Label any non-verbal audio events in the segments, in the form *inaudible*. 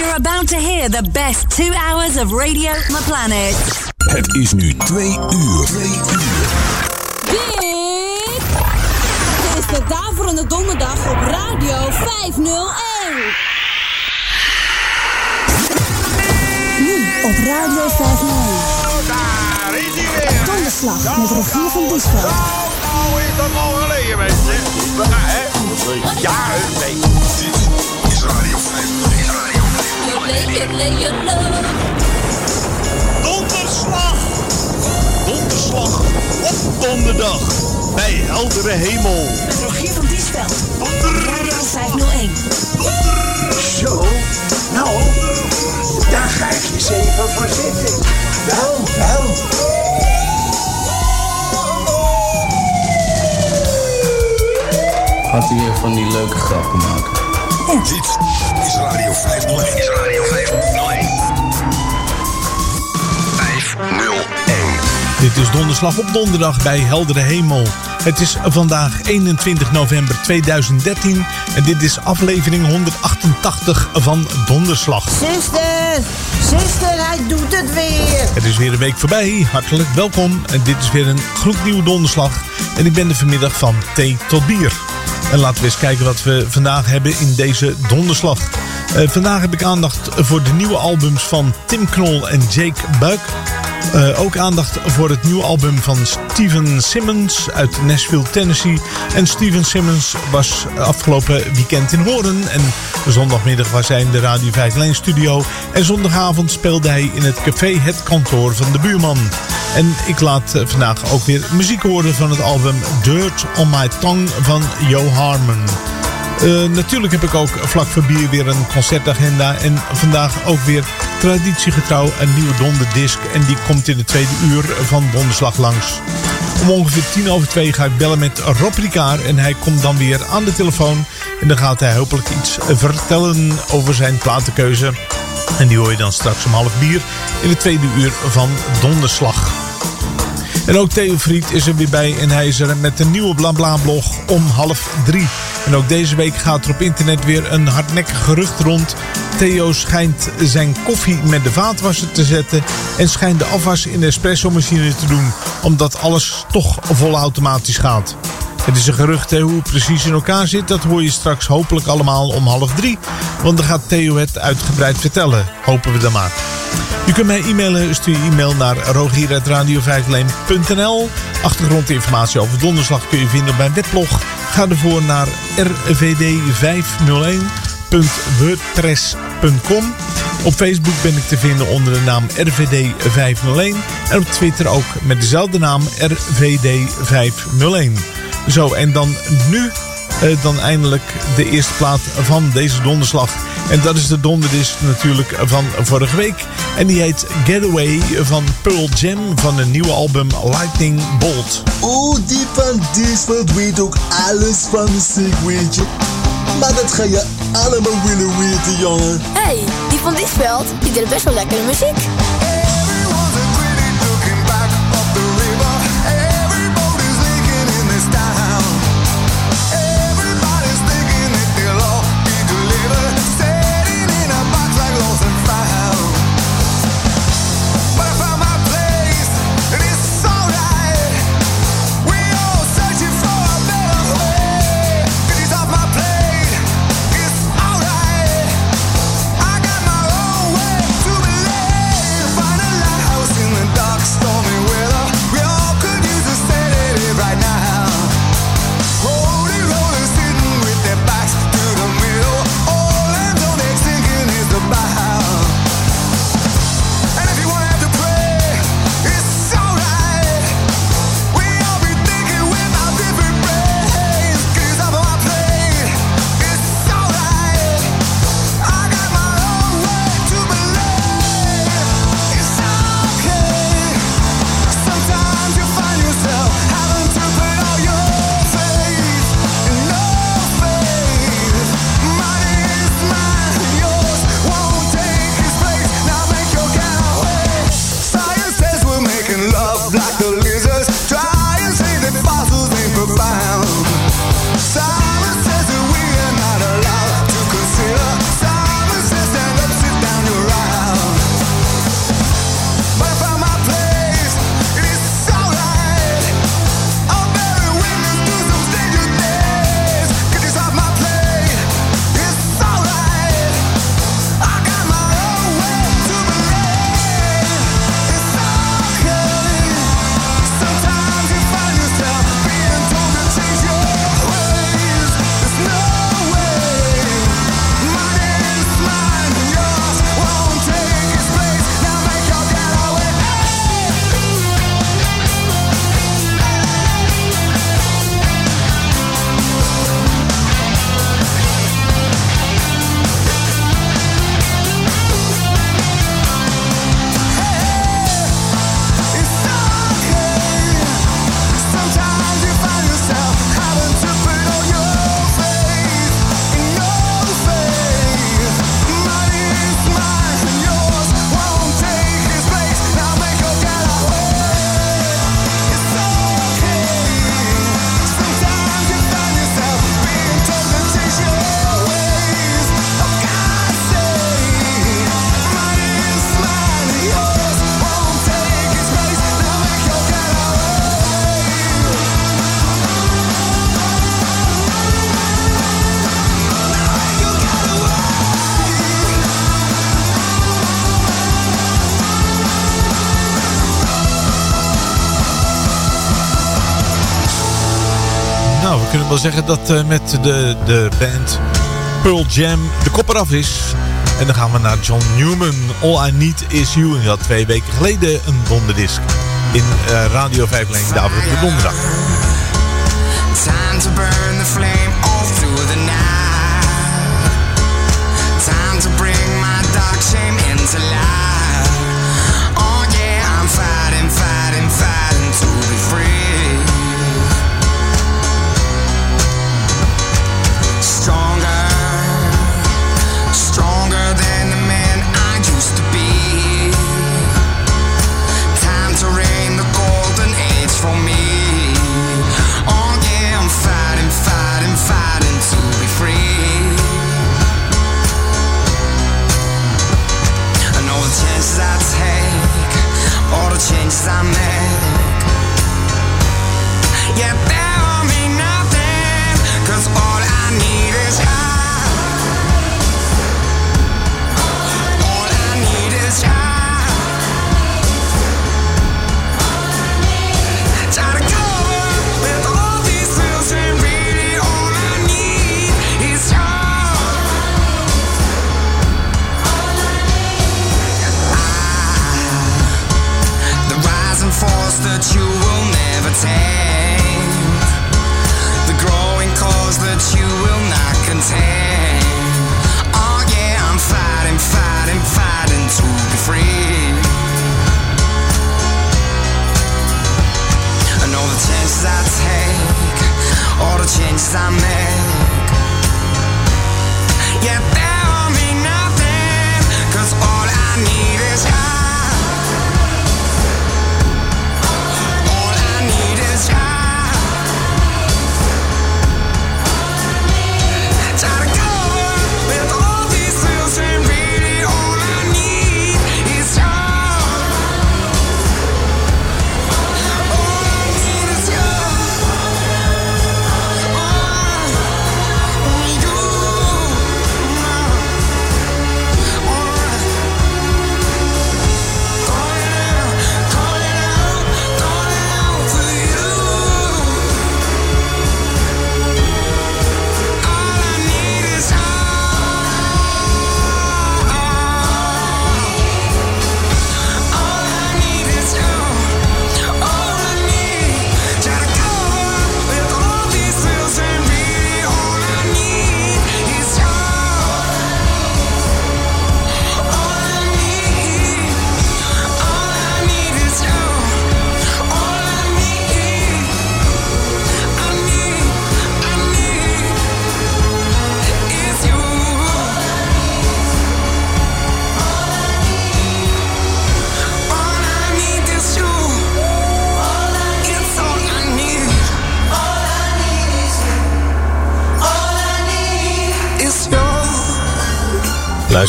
You're about to hear the best two hours of radio on the planet. Het is nu twee uur. Twee uur. Dit is de Daverende Donderdag op Radio 501. Nu op Radio 501. Daar is hij weer. Donderslag met Rogier van Diesveld. Nou is dat al geleden, mensen. Ja, hè? Ja, nee. Dit is Radio 501. Donderslag! Donderslag op donderdag bij heldere hemel. Met Rogier van Diesveld. Radio 501. Zo, nou, daar ga ik eens even voor zitten. Wel, wel. Gaat hij weer van die leuke grappen maken? Dit is Radio 501. Is Radio 501. 501. Dit is donderslag op donderdag bij heldere hemel. Het is vandaag 21 november 2013 en dit is aflevering 188 van Donderslag. Zuster, zuster, hij doet het weer. Het is weer een week voorbij. Hartelijk welkom. En dit is weer een gloednieuwe donderslag. En ik ben er vanmiddag van thee tot bier. En laten we eens kijken wat we vandaag hebben in deze donderslag. Eh, vandaag heb ik aandacht voor de nieuwe albums van Tim Knol en Jake Buik. Eh, ook aandacht voor het nieuwe album van Steven Simmons uit Nashville, Tennessee. En Steven Simmons was afgelopen weekend in Hoorn. En zondagmiddag was hij in de Radio 5 studio. En zondagavond speelde hij in het café Het Kantoor van de Buurman. En ik laat eh, vandaag ook weer muziek horen van het album Dirt on My Tongue van Joe Harmon. Eh, natuurlijk heb ik ook vlak voor bier weer een concertagenda. En vandaag ook weer traditiegetrouw een nieuwe donderdisc. En die komt in de tweede uur van Donderslag langs. Om ongeveer tien over twee ga ik bellen met Rob Ricard. En hij komt dan weer aan de telefoon. En dan gaat hij hopelijk iets vertellen over zijn platenkeuze. En die hoor je dan straks om half bier in de tweede uur van Donderslag. En ook Theo Fried is er weer bij en hij is er met een nieuwe BlaBla-blog om half drie. En ook deze week gaat er op internet weer een hardnekkig gerucht rond. Theo schijnt zijn koffie met de vaatwasser te zetten en schijnt de afwas in de espresso-machine te doen, omdat alles toch vol automatisch gaat. Het is een gerucht hè, hoe het precies in elkaar zit. Dat hoor je straks hopelijk allemaal om half drie. Want dan gaat Theo het uitgebreid vertellen. Hopen we dan maar. Je kunt mij e-mailen. Stuur je e-mail naar rogier.radio5leen.nl Achtergrondinformatie over donderslag kun je vinden op mijn webblog. Ga ervoor naar rvd501.wordpress.com Op Facebook ben ik te vinden onder de naam RVD501. En op Twitter ook met dezelfde naam RVD501. Zo, en dan nu eh, dan eindelijk de eerste plaat van deze donderslag. En dat is de donderdisc natuurlijk van vorige week. En die heet Getaway van Pearl Jam van een nieuwe album Lightning Bolt. Oeh, die van Diesveld weet ook alles van muziek, weet je. Maar dat ga je allemaal willen weten, jongen. Hé, hey, die van Diesveld, die deed best wel lekkere muziek. Zeggen dat eh, met de, de band Pearl Jam de kop eraf is. En dan gaan we naar John Newman. All I Need Is You. En die had twee weken geleden een donderdisc. In eh, Radio 5 Leen, de donderdag. Fighting to be free.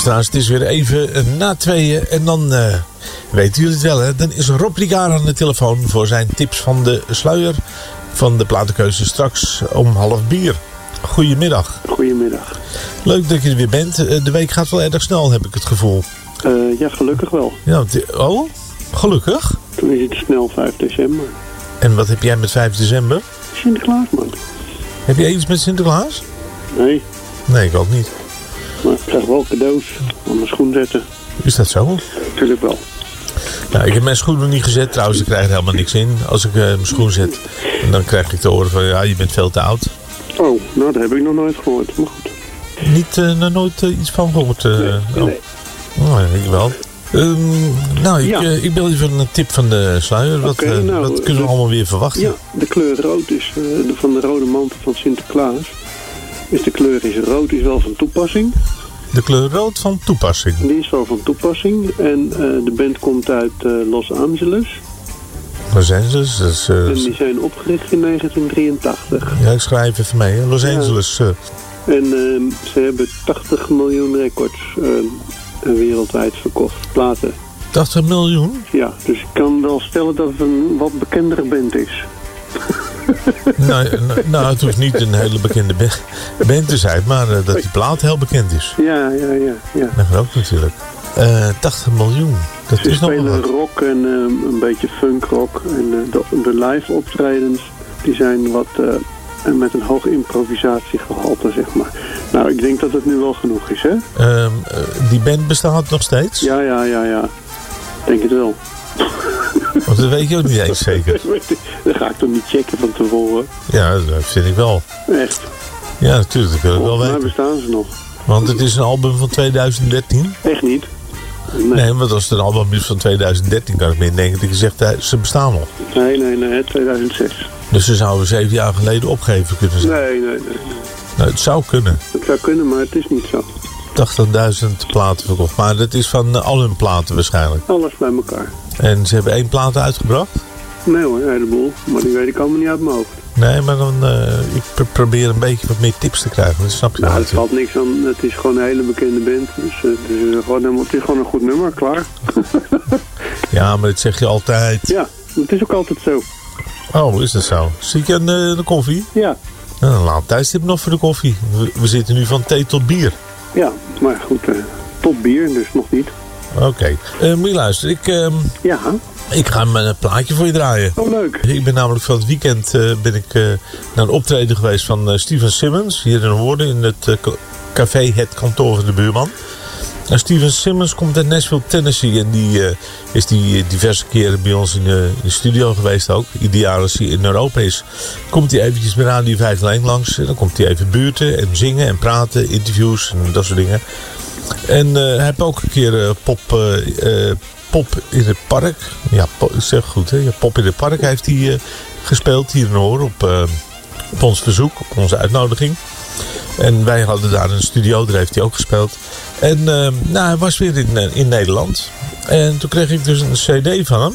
Luisteraars, het is weer even eh, na tweeën. En dan eh, weten jullie het wel, hè? Dan is Rob Ricard aan de telefoon voor zijn tips van de sluier van de platenkeuze straks om half bier. Goedemiddag. Goedemiddag. Leuk dat je er weer bent. Eh, De week gaat wel erg snel, heb ik het gevoel. Ja, gelukkig wel. Ja, oh, gelukkig. Toen is het snel 5 december. En wat heb jij met 5 december? Sinterklaas, man. Heb jij iets met Sinterklaas? Nee, Nee, ik ook niet. Maar ik krijg wel cadeaus aan mijn schoen zetten. Is dat zo? Natuurlijk wel. Nou, ik heb mijn schoenen niet gezet. Trouwens, ik krijg er helemaal niks in als ik eh, mijn schoen zet. En dan krijg ik te horen van, ja, je bent veel te oud. Oh, nou, dat heb ik nog nooit gehoord. Maar goed. Niet, eh, nog nooit eh, iets van gehoord? eh, Nee, oh. nee. Oh, ik wel. Ehm, nou, ik, Ja. ik bel even een tip van de sluier. Wat, eh, nou, wat kunnen we de- allemaal weer verwachten? Ja, de kleur rood is de, van de rode mantel van Sinterklaas. Is de kleur is rood is wel van toepassing. De kleur rood van toepassing. Die is wel van toepassing. En eh, de band komt uit eh, Los Angeles. Los Angeles. Dat is, eh, En die zijn opgericht in 1983. ja, ik schrijf even mee. Los Ja. Angeles. En ehm, ze hebben 80 miljoen records ehm, wereldwijd verkocht, platen. 80 miljoen? Ja, dus ik kan wel stellen dat het een wat bekendere band is. *laughs* nou, eh, nou, het hoeft niet een hele bekende ba- band te zijn, maar eh, dat die plaat heel bekend is. Ja, ja, ja. ja. Dat ook natuurlijk. Eh 80 miljoen. Dat Ze is nog wel spelen wat. rock en ehm, een beetje funkrock. En eh, de, de live optredens die zijn wat, eh, en met een hoog improvisatiegehalte, zeg maar. Nou, ik denk dat het nu wel genoeg is, hè? Ehm, eh, die band bestaat nog steeds? Ja, ja, ja, ja. Denk het wel. *laughs* Want dat weet je ook niet eens zeker. *laughs* dat ga ik toch niet checken van tevoren. Ja, dat vind ik wel. Echt? Ja, natuurlijk, dat wil ik wel weten. bestaan ze nog. Want het is een album van 2013. Echt niet? Nee, want als het een album is van 2013, kan ik me indenken dat je zegt, ze bestaan nog. Nee, nee, nee, 2006. Dus ze zouden zeven jaar geleden opgeven kunnen zijn. Nee, nee, nee. Nou, het zou kunnen. Het zou kunnen, maar het is niet zo. 80.000 platen verkocht. Maar dat is van eh, al hun platen waarschijnlijk. Alles bij elkaar. En ze hebben één plaat uitgebracht? Nee hoor, een heleboel. Maar die weet ik allemaal niet uit mijn hoofd. Nee, maar dan, eh, ik pr- probeer een beetje wat meer tips te krijgen. Dat snap je Nou, het valt niks aan. Het is gewoon een hele bekende band. Dus eh, het, is, gewoon, helemaal- het is gewoon een goed nummer, klaar. *laughs* Ja, maar dat zeg je altijd. Ja, het is ook altijd zo. Oh, is dat zo? Zie je aan de, de koffie? Ja. Nou, een laat tijdstip nog voor de koffie. We, we zitten nu van thee tot bier. Ja, maar goed, eh, tot bier, dus nog niet. Oké. Eh, moet je luisteren, ik, ehm, Ja. ik ga een plaatje voor je draaien. Oh, leuk. Ik ben namelijk van het weekend eh, ben ik, eh, naar een optreden geweest van eh, Steven Simmons. Hier in Hoorden in het eh, ca- café Het Kantoor van de Buurman. En Steven Simmons komt uit Nashville, Tennessee. En die eh, is die eh, diverse keren bij ons in de, studio geweest ook. Ieder als hij in Europa is, komt hij eventjes bij Radio 501 langs. Dan komt hij even buurten en zingen en praten, interviews en dat soort dingen. En eh, hij heeft ook een keer pop, pop in het park. Ja, po- ik zeg goed pop in het park heeft hij gespeeld hier in Hoor op, op ons verzoek, op onze uitnodiging. En wij hadden daar een studio, daar heeft hij ook gespeeld. En eh, nou, hij was weer in, eh, in Nederland. En toen kreeg ik dus een cd van hem.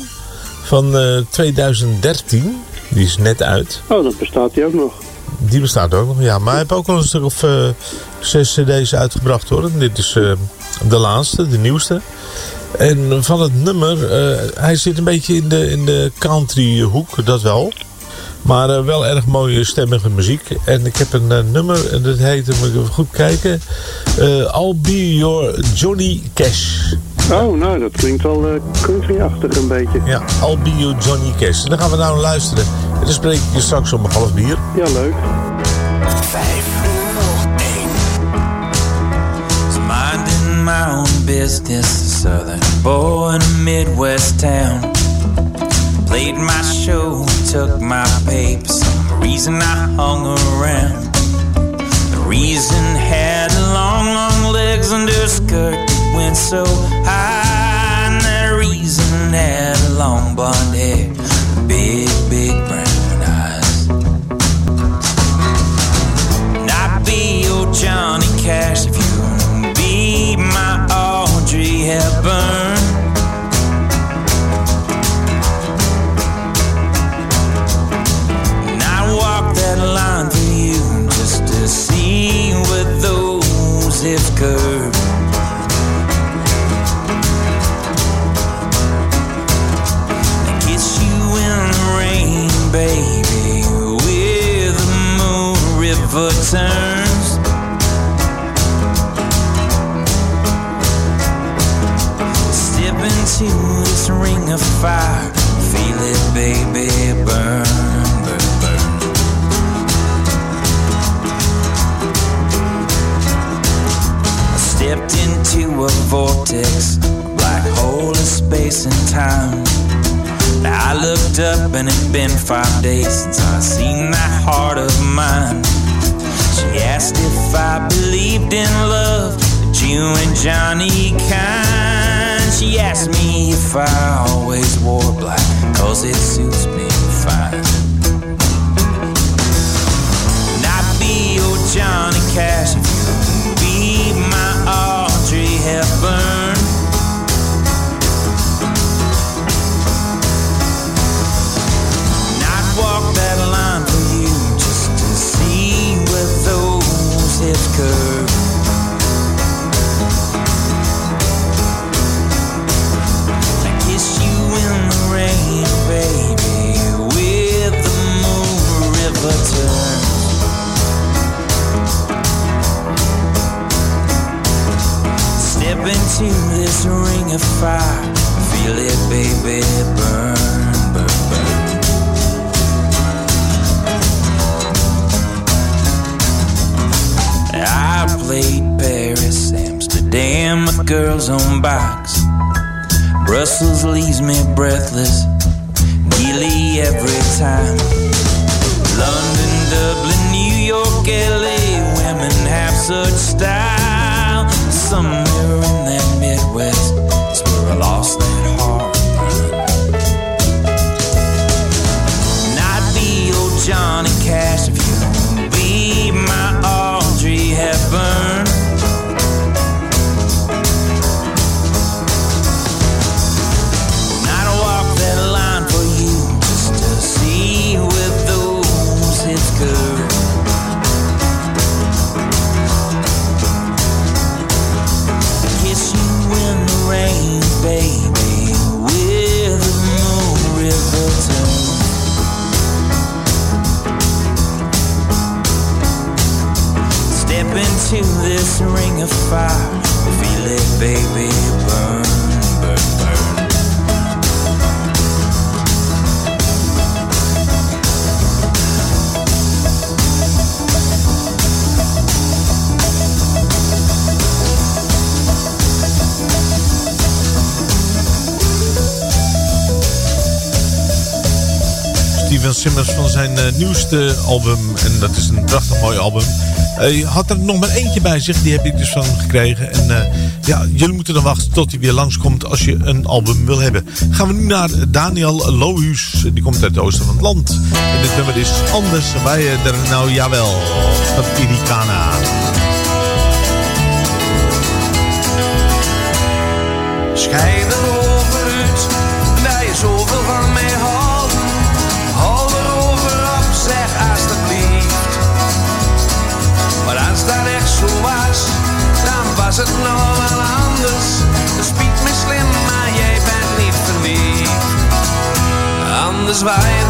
Van eh, 2013. Die is net uit. Oh, dan bestaat die ook nog. Die bestaat ook nog, ja. Maar hij heeft ook al een stuk of eh, zes cd's uitgebracht hoor. En dit is eh, de laatste, de nieuwste. En van het nummer, eh, hij zit een beetje in de, in de country hoek, dat wel. Maar eh, wel erg mooie stemmige muziek. En ik heb een eh, nummer, en dat heet, moet ik even goed kijken. eh, I'll Be Your Johnny Cash. Oh, nou, dat klinkt wel country-achtig een beetje. Ja, I'll Be Your Johnny Cash. En dan gaan we nou luisteren. En dan spreek ik je straks om half bier. Ja, leuk. minding my own business, a southern boy in a Midwest town. Played my show, took my papers, some reason I hung around. The reason had long, long legs under a skirt that went so high, and that reason had long blonde hair, big, big brown eyes. And I'd be your Johnny Cash if you days album. En dat is een prachtig mooi album. Eh, je had er nog maar eentje bij zich. Die heb ik dus van hem gekregen. En eh, ja, jullie moeten dan wachten tot hij weer langskomt als je een album wil hebben. Gaan we nu naar Daniel Lohuus. Die komt uit het oosten van het land. En dit nummer is Anders bij er nou jawel. Van irikana. Schijn was waaien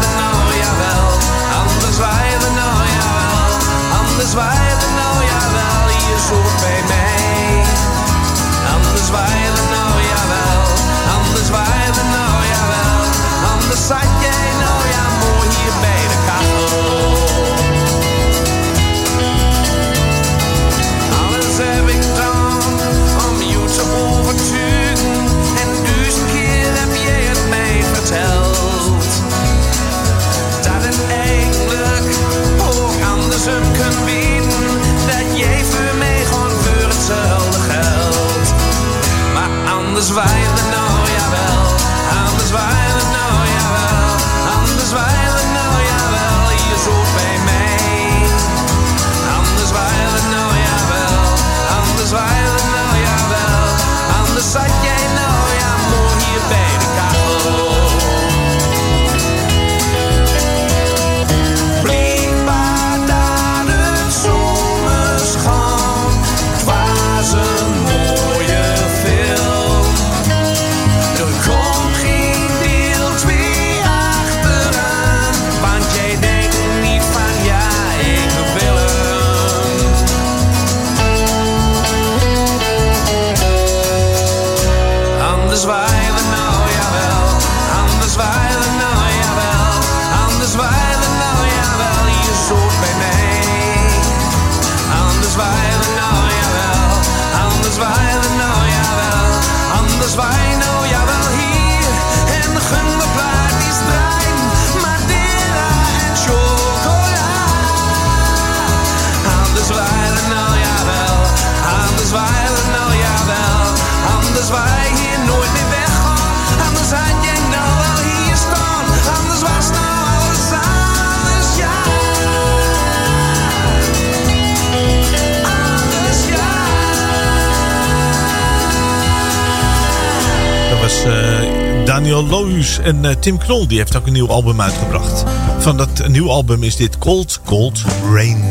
zwijnen, nou, oh jawel, aan de zwaai. Daniel Lohuus en eh, Tim Knol. Die heeft ook een nieuw album uitgebracht. Van dat nieuw album is dit Cold Cold Rain.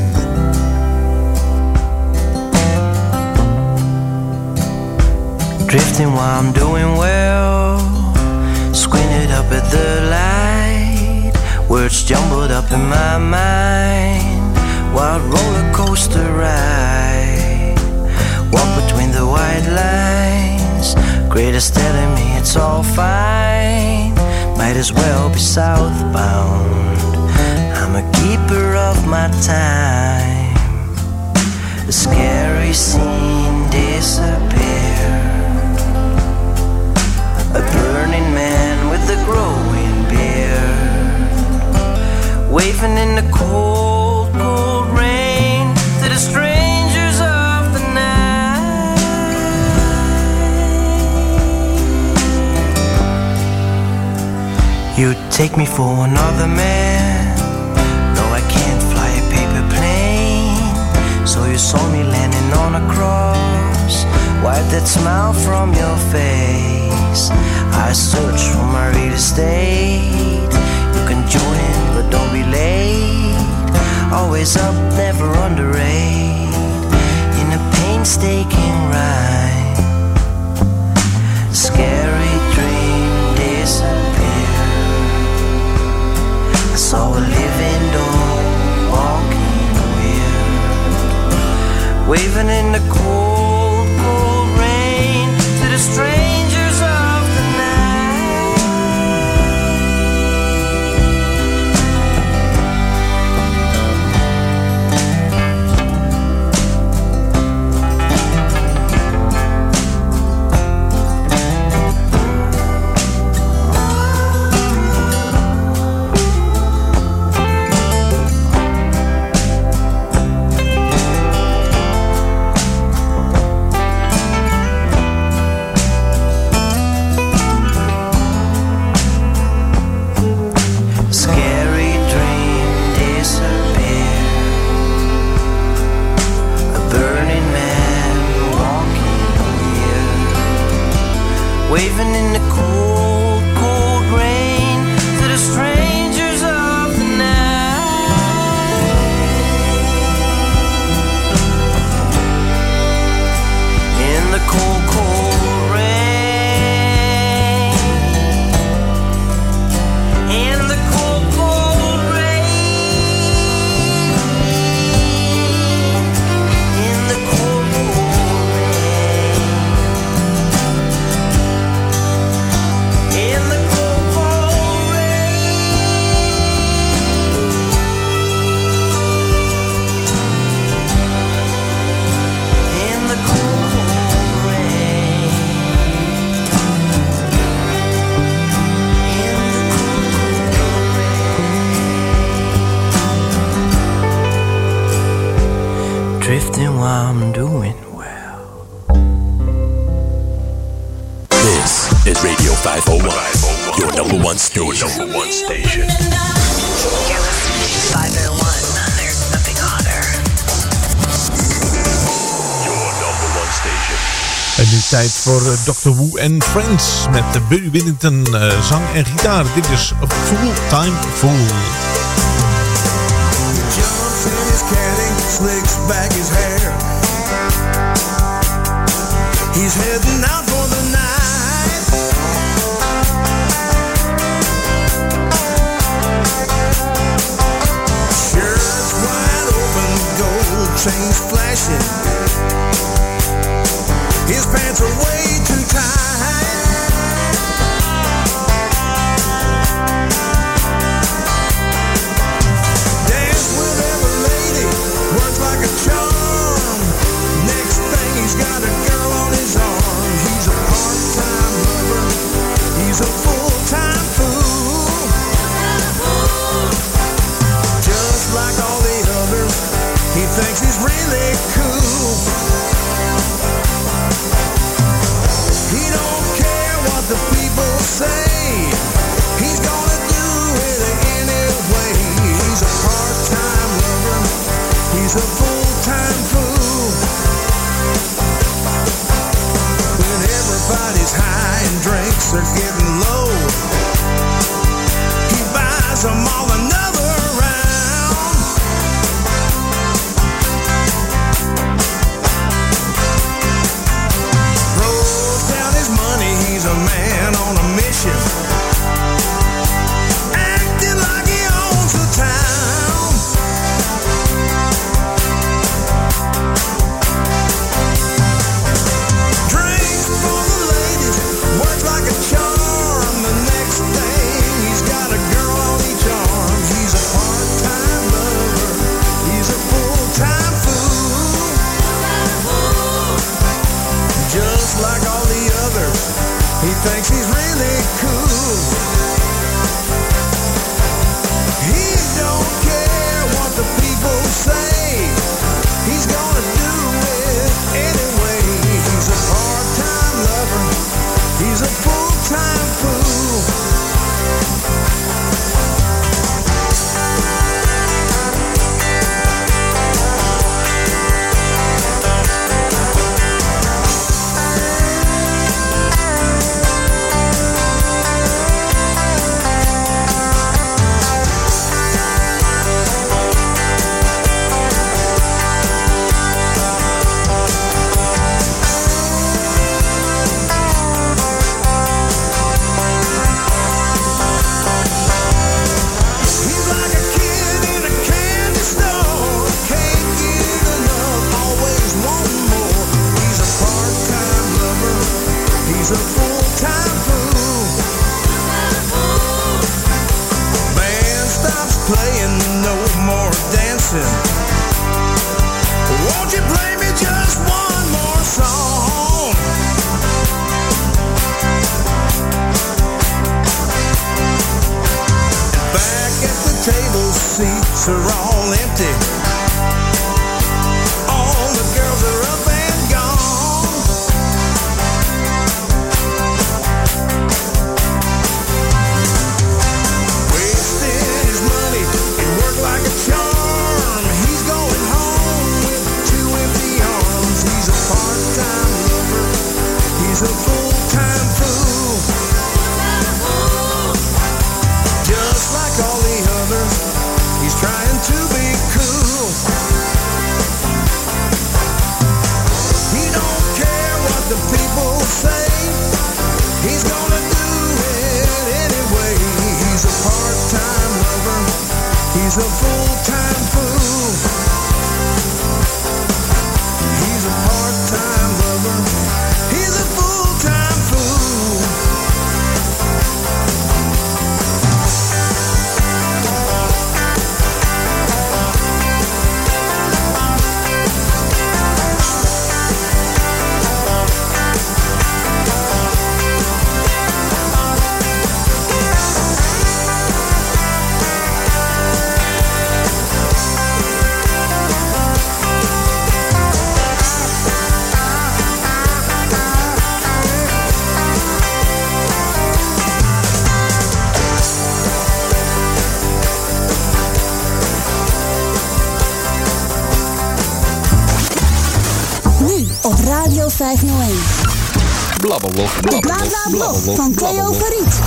Drifting while I'm doing well Squinted up at the light Words jumbled up in my mind Wild roller coaster ride Walk between the white lines lies. Greatest telling me it's all fine. Might as well be southbound. I'm a keeper of my time. The scary scene disappeared. A burning man with a growing beard, waving in the cold. Take me for another man. No, I can't fly a paper plane. So you saw me landing on a cross. Wipe that smile from your face. I search for my real estate. You can join in, but don't be late. Always up, never underrate. In a painstaking ride. Scary I saw a living dog walking weird, waving in the cold, tijd voor Dr. Wu en Friends met de Buddy Whittington eh, zang en gitaar. Dit is Full Time Fool. In his caddy, slicks back his hair. He's heading out for the night. Shirts wide open, gold chains flashing. His are getting low, op Radio 501. Blablablog, De Blablablog van Theo Verriet.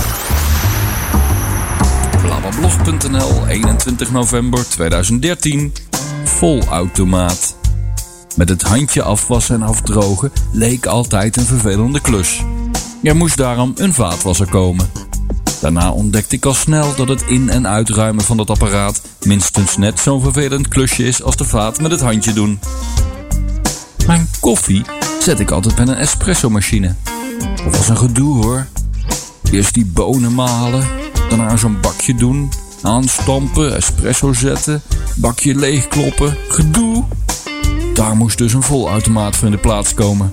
Blablablog.nl, 21 november 2013. Volautomaat. Met het handje afwassen en afdrogen leek altijd een vervelende klus. Er moest daarom een vaatwasser komen. Daarna ontdekte ik al snel dat het in- en uitruimen van dat apparaat minstens net zo'n vervelend klusje is als de vaat met het handje doen. Mijn koffie zet ik altijd met een espresso-machine. Dat was een gedoe hoor. Eerst die bonen malen, daarna zo'n bakje doen, aanstampen, espresso zetten, bakje leegkloppen, gedoe. Daar moest dus een volautomaat voor in de plaats komen.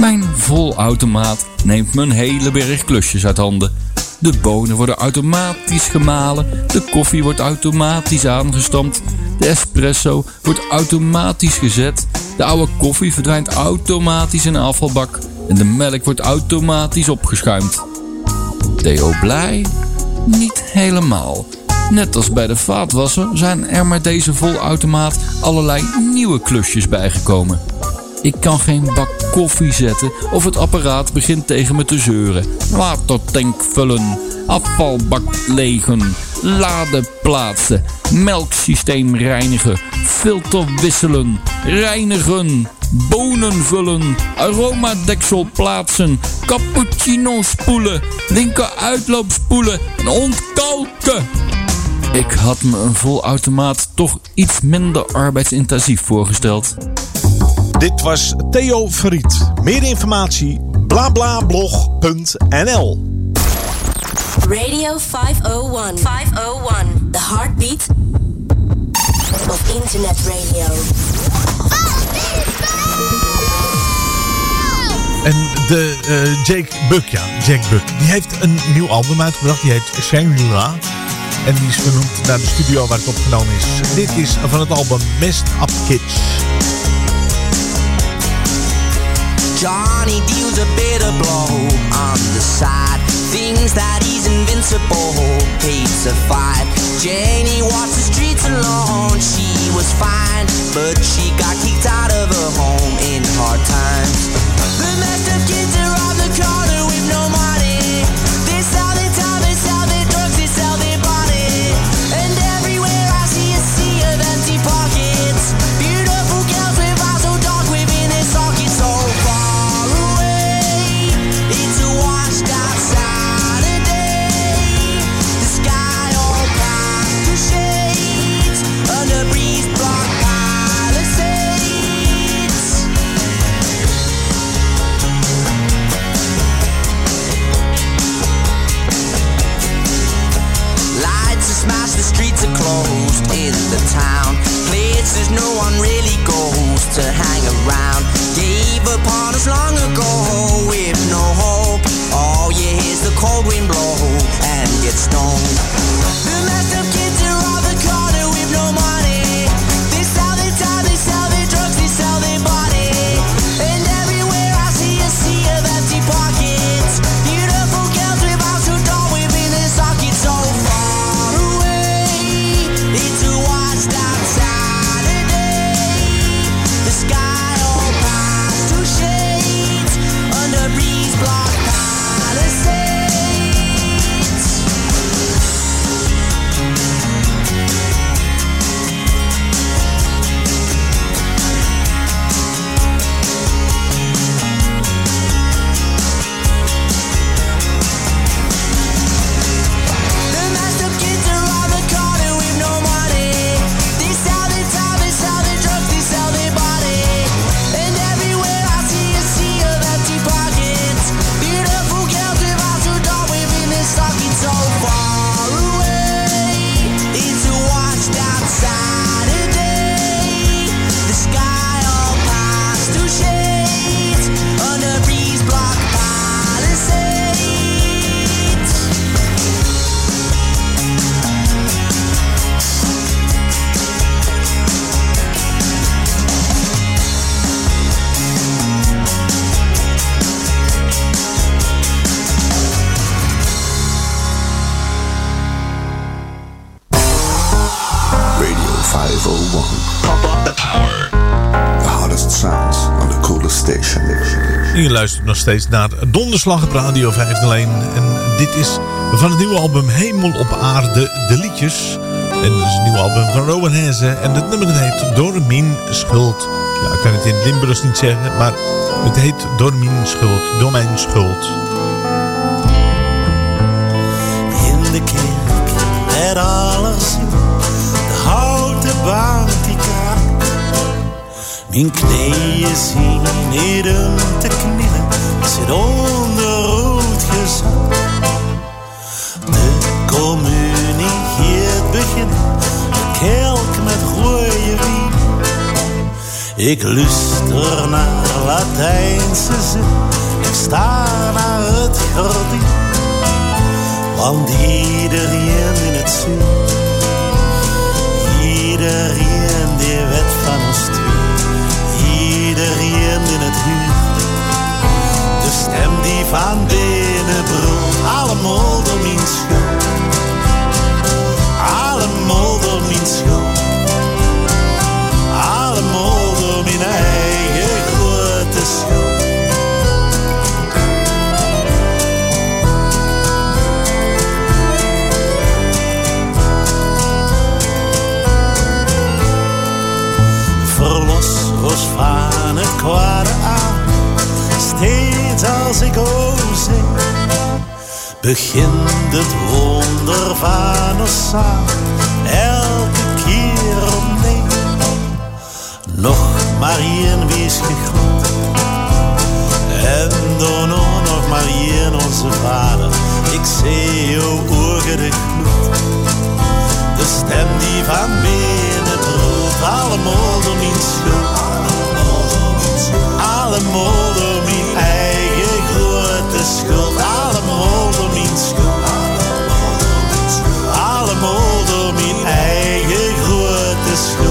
Mijn volautomaat neemt een hele berg klusjes uit handen. De bonen worden automatisch gemalen, de koffie wordt automatisch aangestampt, de espresso wordt automatisch gezet, de oude koffie verdwijnt automatisch in een afvalbak en de melk wordt automatisch opgeschuimd. Theo blij? Niet helemaal. Net als bij de vaatwasser zijn er met deze volautomaat allerlei nieuwe klusjes bijgekomen. Ik kan geen bak koffie zetten of het apparaat begint tegen me te zeuren. Watertank vullen, afvalbak legen, laden plaatsen, melksysteem reinigen, filter wisselen, reinigen, bonen vullen, aromadeksel plaatsen, cappuccino spoelen, linker uitloop spoelen en ontkalken. Ik had me een volautomaat toch iets minder arbeidsintensief voorgesteld. Dit was Theo Verriet. Meer informatie blablablog.nl Radio 501. 501. The heartbeat of internet radio. En de eh, Jake Buck, ja, Jake Buck, die heeft een nieuw album uitgebracht. Die heet Shangri-La. En die is vernoemd naar de studio waar het opgenomen is. Dit is van het album Messed Up Kids. Johnny deals a bitter blow on the side. Thinks that he's invincible, hates a fight. Janie walks the streets alone. She was fine, but she got kicked out of her home in hard times. The messed up kids are on the corner no one really goes to hang around. Gave up on us long ago with no hope. All you hear is the cold wind blow and get stoned. The messed up steeds naar Donderslag op Radio 501. En dit is van het nieuwe album Hemel op Aarde, de liedjes. En dat is een nieuw album van Rowan Heze. En het nummer dat heet Door mijn schuld. Ja, ik kan het in het Limburgs niet zeggen, maar het heet Door mijn schuld. Door mijn schuld. In de kerk werd alles in. De houten. Mijn knieën zien om te knielen. Zit onder rood. De communie gaat beginnen. De kelk met rode wien. Ik luister naar Latijnse zin. Ik sta naar het gordijn. Want iedereen in het zuid, iedereen die wet van ons twee, iedereen in het huur. Stem die van binnen broelt, allemaal door mijn schuld. Allemaal door mijn schuld. Allemaal door mijn eigen grote schuld. verlos ons van het kwade. Als ik o zing, begint het wonder van ons. Elke keer opnieuw, nog maar één wees gegroet. En dan nog maar één onze vader. Ik zie uw ogen de gloed. De stem die van binnen broedt, allemaal door mijn schuld. Allemaal door mijn eigen de schuld. Allemaal door mijn schuld. Allemaal door mijn eigen grote schuld.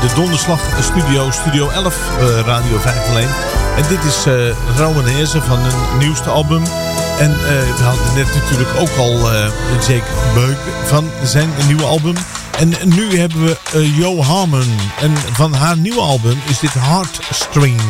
de Donderslag eh, Studio, Studio 11, eh, Radio 5. En dit is eh, uh, Heerzen van hun nieuwste album. En uh, we hadden net natuurlijk ook al uh, Jake Beuk van zijn nieuwe album. En nu hebben we Jo Harmon. En van haar nieuwe album is dit Heartstring.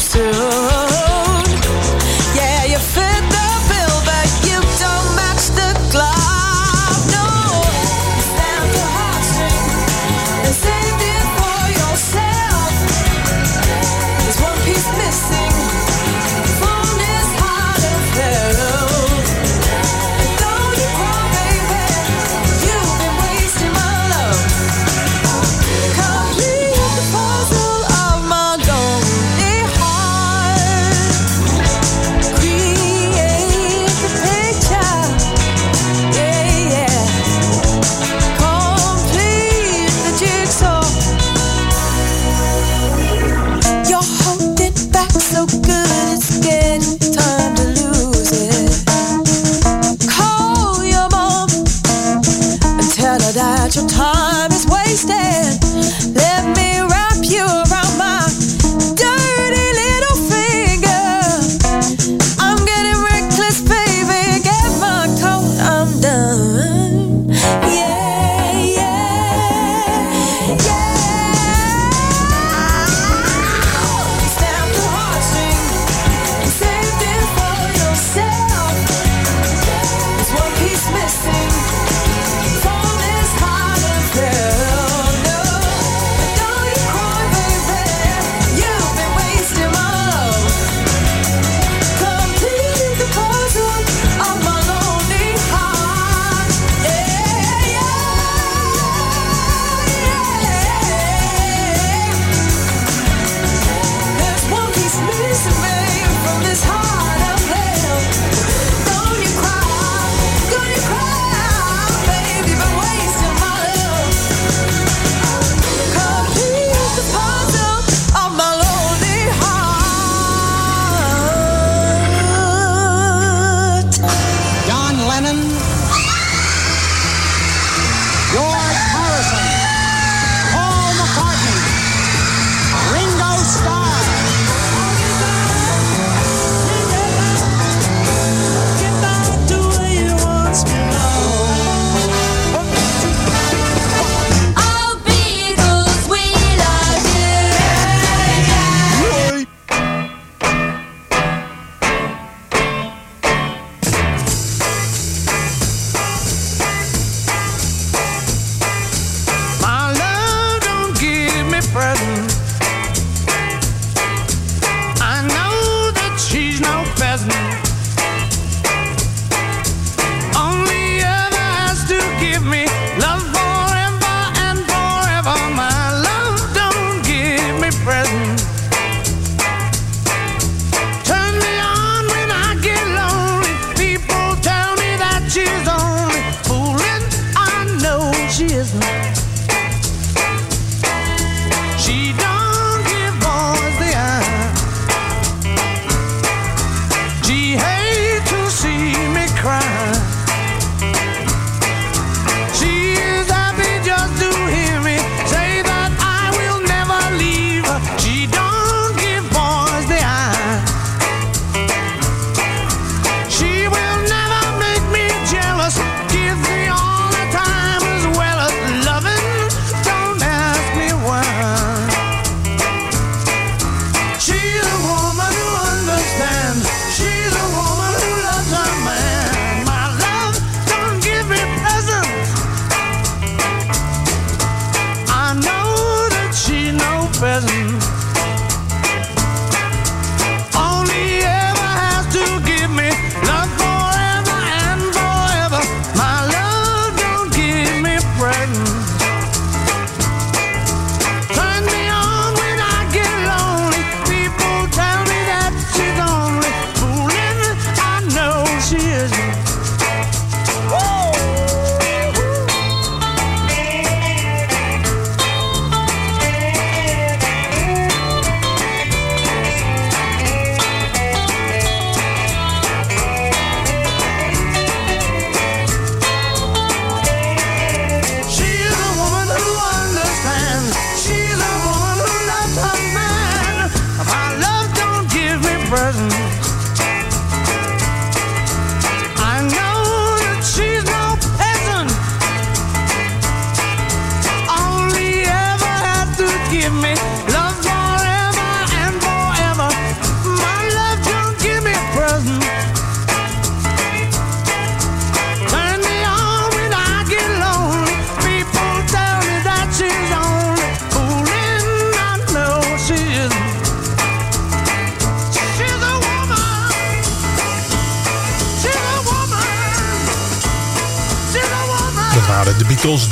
Still. to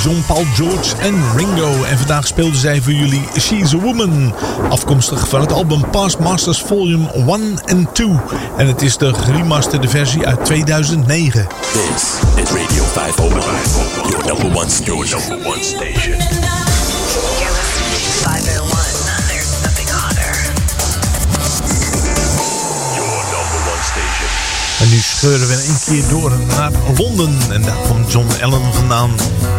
John Paul George en Ringo. En vandaag speelden zij voor jullie She's a Woman. Afkomstig van het album Past Masters Volume 1 en 2. En het is de geremasterde versie uit 2009. This is Radio 501, your number one station. Scheuren we een keer door naar Londen. En daar komt John Allen vandaan.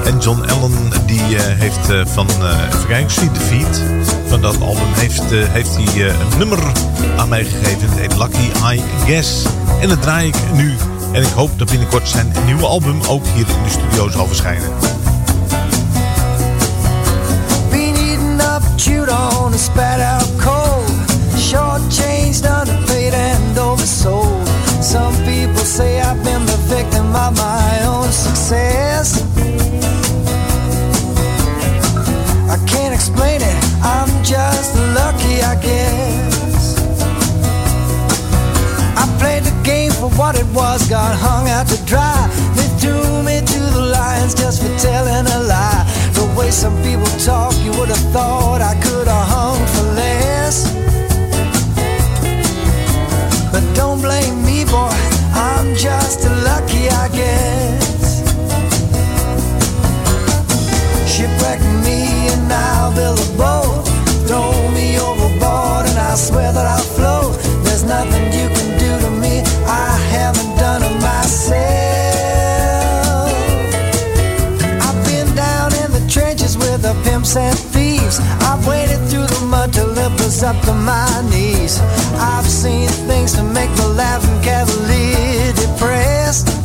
En John Allen die eh, heeft eh, van, eh even. Van dat album heeft, heeft hij een nummer aan mij gegeven. Het heet Lucky I Guess. En dat draai ik nu. En ik hoop dat binnenkort zijn nieuwe album ook hier in de studio zal verschijnen. Been on, spat guess. I played the game for what it was, got hung out to dry. They threw me to the lions just for telling a lie. The way some people talk, you would have thought I could have hung for less. But don't blame me, boy, I'm just lucky, I guess. Shipwreck me and I'll build a boat. Throw me and I swear that I'll float. There's nothing you can do to me I haven't done to myself. I've been down in the trenches with the pimps and thieves. I've waded through the mud till it was up to my knees. I've seen things to make the laughing cavalier depressed.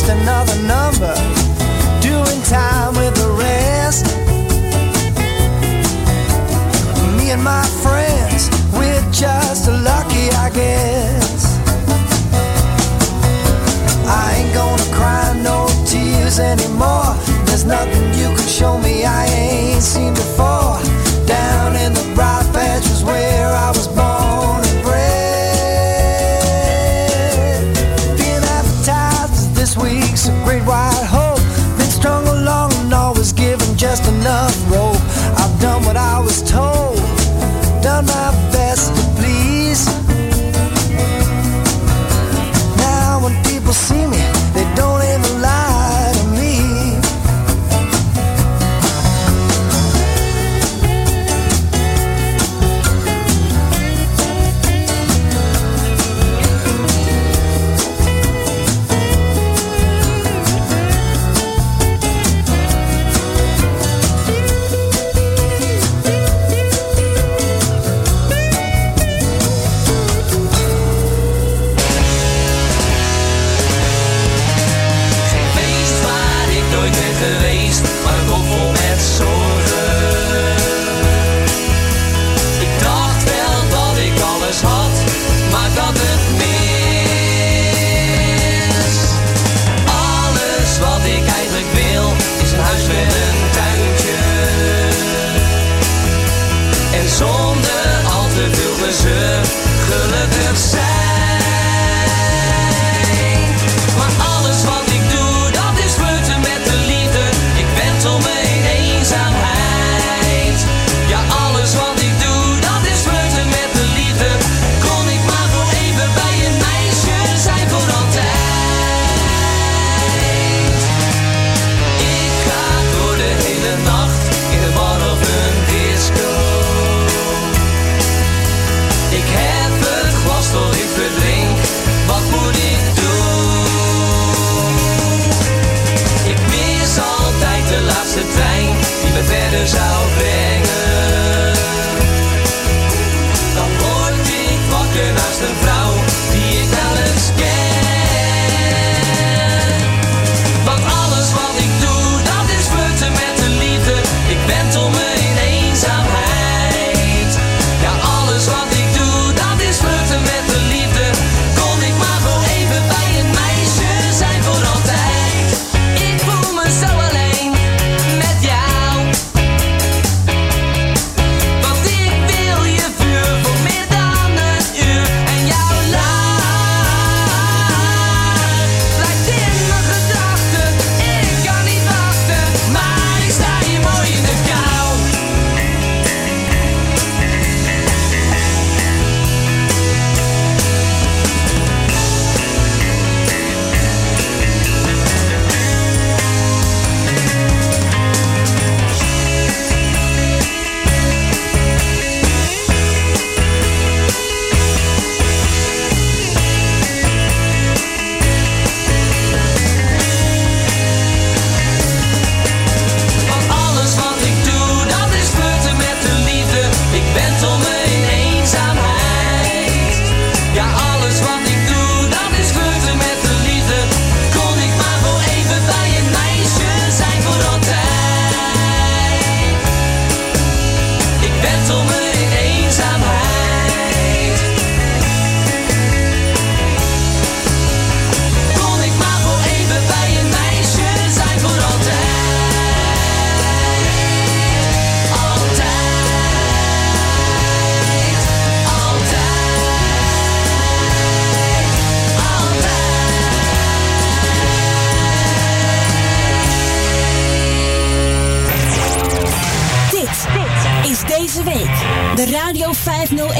Just another number, doing time with the rest. Me and my friends, we're just lucky, I guess. I ain't gonna cry no tears anymore. There's nothing you can show me I ain't seen before.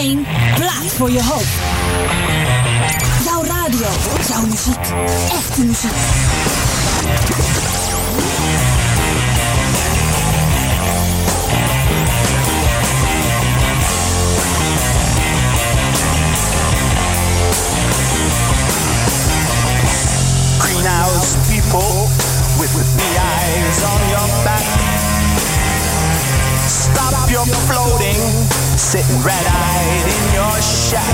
501 plaat voor je hoop. Jouw radio, jouw muziek, echte muziek. People with the eyes on your back. Stop your floating, sitting red-eyed in your shack.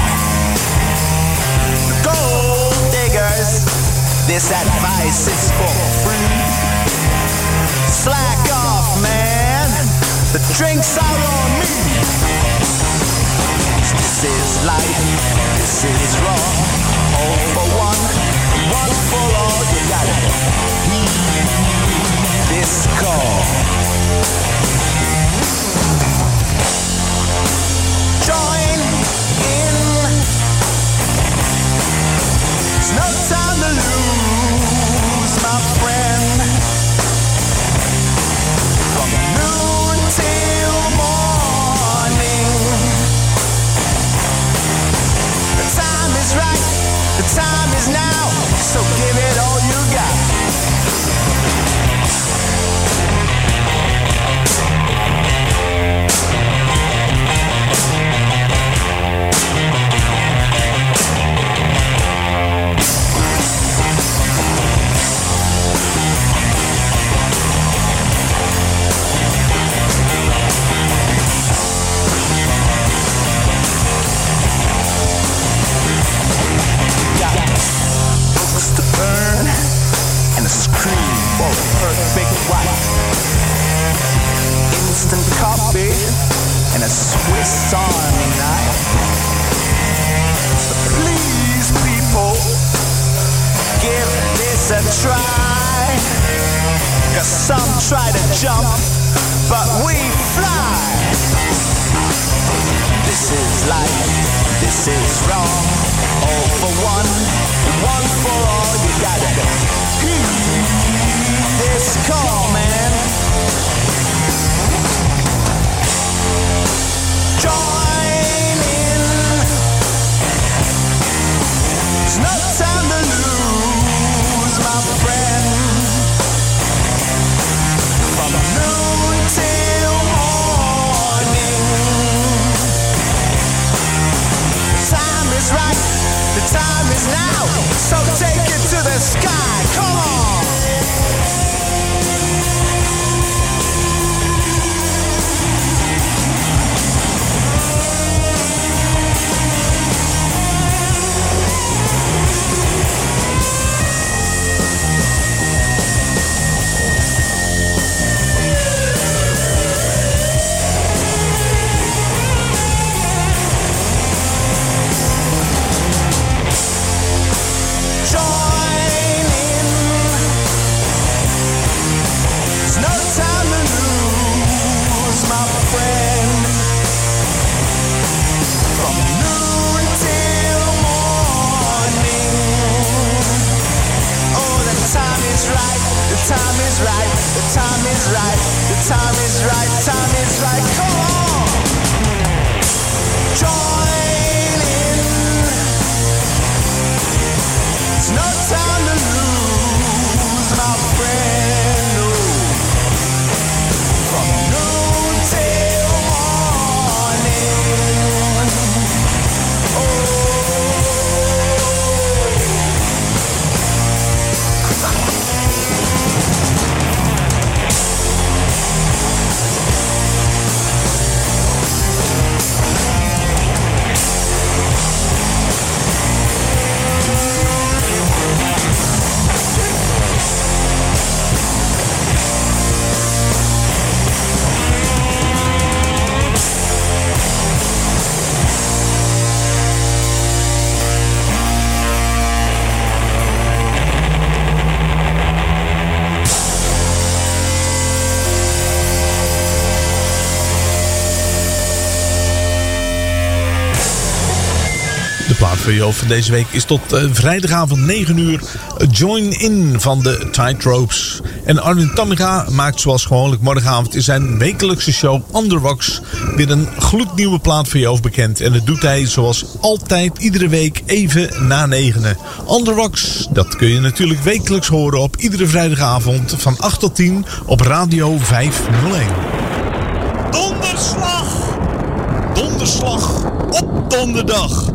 Gold diggers, this advice is for free. Slack off, man. The drinks out on me. This is life, this is wrong. All for one, one for all. You gotta heed this call. Time to lose, my friend. From noon till morning. The time is right, the time is now, so give it all you try to jump, but we fly. This is life, this is wrong. All for one, one for all. You gotta heed this call, man. Join in. There's no time right, the time is now. So take it to the sky, come on. Hoofd van deze week is tot eh, vrijdagavond 9 uur Join In van de Tightropes. En Armin Tammiga maakt zoals gewoonlijk morgenavond in zijn wekelijkse show Underbox weer een gloednieuwe plaat voor je hoofd bekend. En dat doet hij zoals altijd iedere week even na negenen. Underbox, dat kun je natuurlijk wekelijks horen op iedere vrijdagavond van 8 tot 10 op Radio 501. Donderslag! Donderslag op donderdag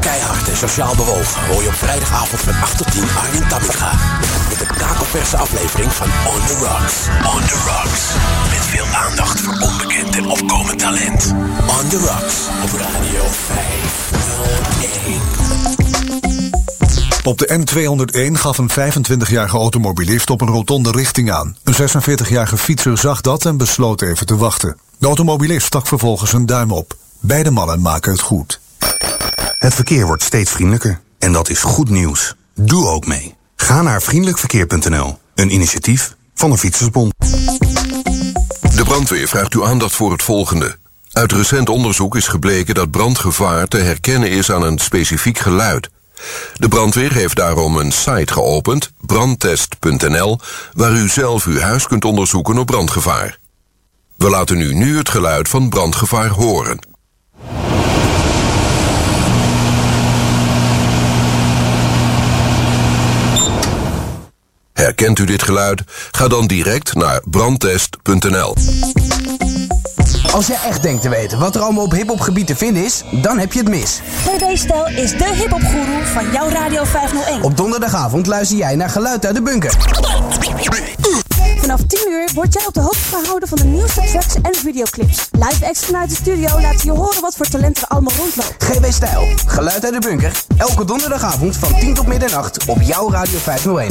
Keihard en sociaal bewogen hoor je op vrijdagavond van 8 tot 10 Arjen Tamminga. Met een kakelverse aflevering van On The Rocks. On The Rocks. Met veel aandacht voor onbekend en opkomend talent. On The Rocks op Radio 501. Op de N201 gaf een 25-jarige automobilist op een rotonde richting aan. Een 46-jarige fietser zag dat en besloot even te wachten. De automobilist stak vervolgens een duim op. Beide mannen maken het goed. Het verkeer wordt steeds vriendelijker. En dat is goed nieuws. Doe ook mee. Ga naar vriendelijkverkeer.nl. Een initiatief van de Fietsersbond. De brandweer vraagt uw aandacht voor het volgende. Uit recent onderzoek is gebleken dat brandgevaar te herkennen is aan een specifiek geluid. De brandweer heeft daarom een site geopend, brandtest.nl, waar u zelf uw huis kunt onderzoeken op brandgevaar. We laten u nu het geluid van brandgevaar horen. Herkent u dit geluid? Ga dan direct naar brandtest.nl. Als jij echt denkt te weten wat er allemaal op hiphopgebied te vinden is, dan heb je het mis. TV Stel is de hiphopgoeroe van jouw Radio 501. Op donderdagavond luister jij naar Geluid uit de Bunker. Vanaf 10 uur word jij op de hoogte gehouden van de nieuwste tracks en videoclips. Live acts vanuit de studio laten je horen wat voor talent er allemaal rondloopt. GB Stijl, Geluid uit de Bunker. Elke donderdagavond van 10 tot middernacht op jouw Radio 501.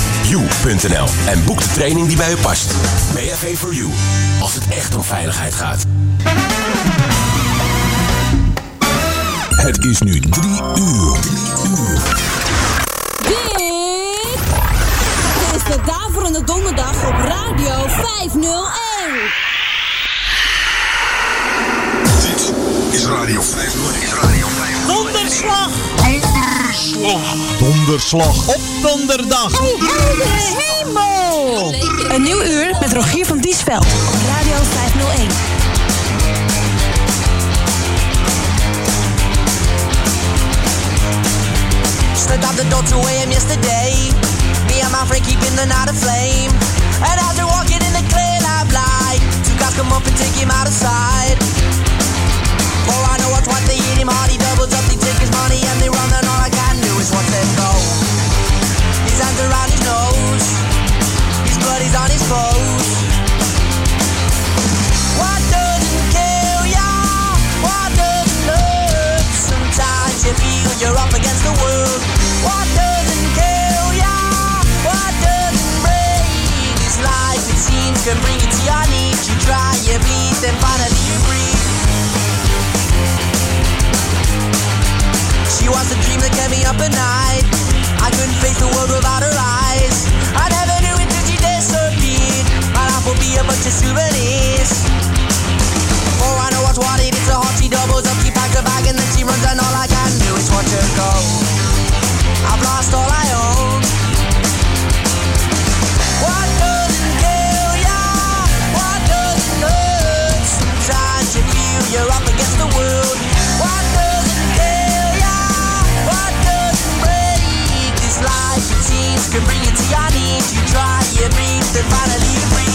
www.bav-4-u.nl en boek de training die bij u past. BHV for You, als het echt om veiligheid gaat. Het is nu 3 uur. Dit is de Daverende Donderdag op Radio 501. Dit is Radio 501. Is Radio 501. Donderslag! Donderslag! Donderslag op donderdag! hemel! Een nieuw uur met Rogier van Diesveld op Radio 501. Stood up the door to AM yesterday. Me and my friend keeping the night aflame. And as we're walking in the clear night light, two guys come up and take him out of sight. Oh, I know what's what they hit him hard. He they take his money and they run. And all I can do is watch them go. His hands around his nose, his blood is on his clothes. What doesn't kill ya? What doesn't hurt? Sometimes you feel you're up against the world. What doesn't kill ya? What doesn't break? This life it seems can bring you to your knees. You try, you bleed, then finally She was the dream that kept me up at night. I couldn't face the world without her eyes. I never knew it till she disappeared. My life will be a bunch of souvenirs. Oh, I know what's what it is. A heart she doubles up, she packs a bag and then she runs, and all I can do is watch her go. I've lost all I own. What doesn't kill ya? What doesn't hurt? Sometimes you feel you're up can bring you to your knees. You try, you breathe, then finally you breathe.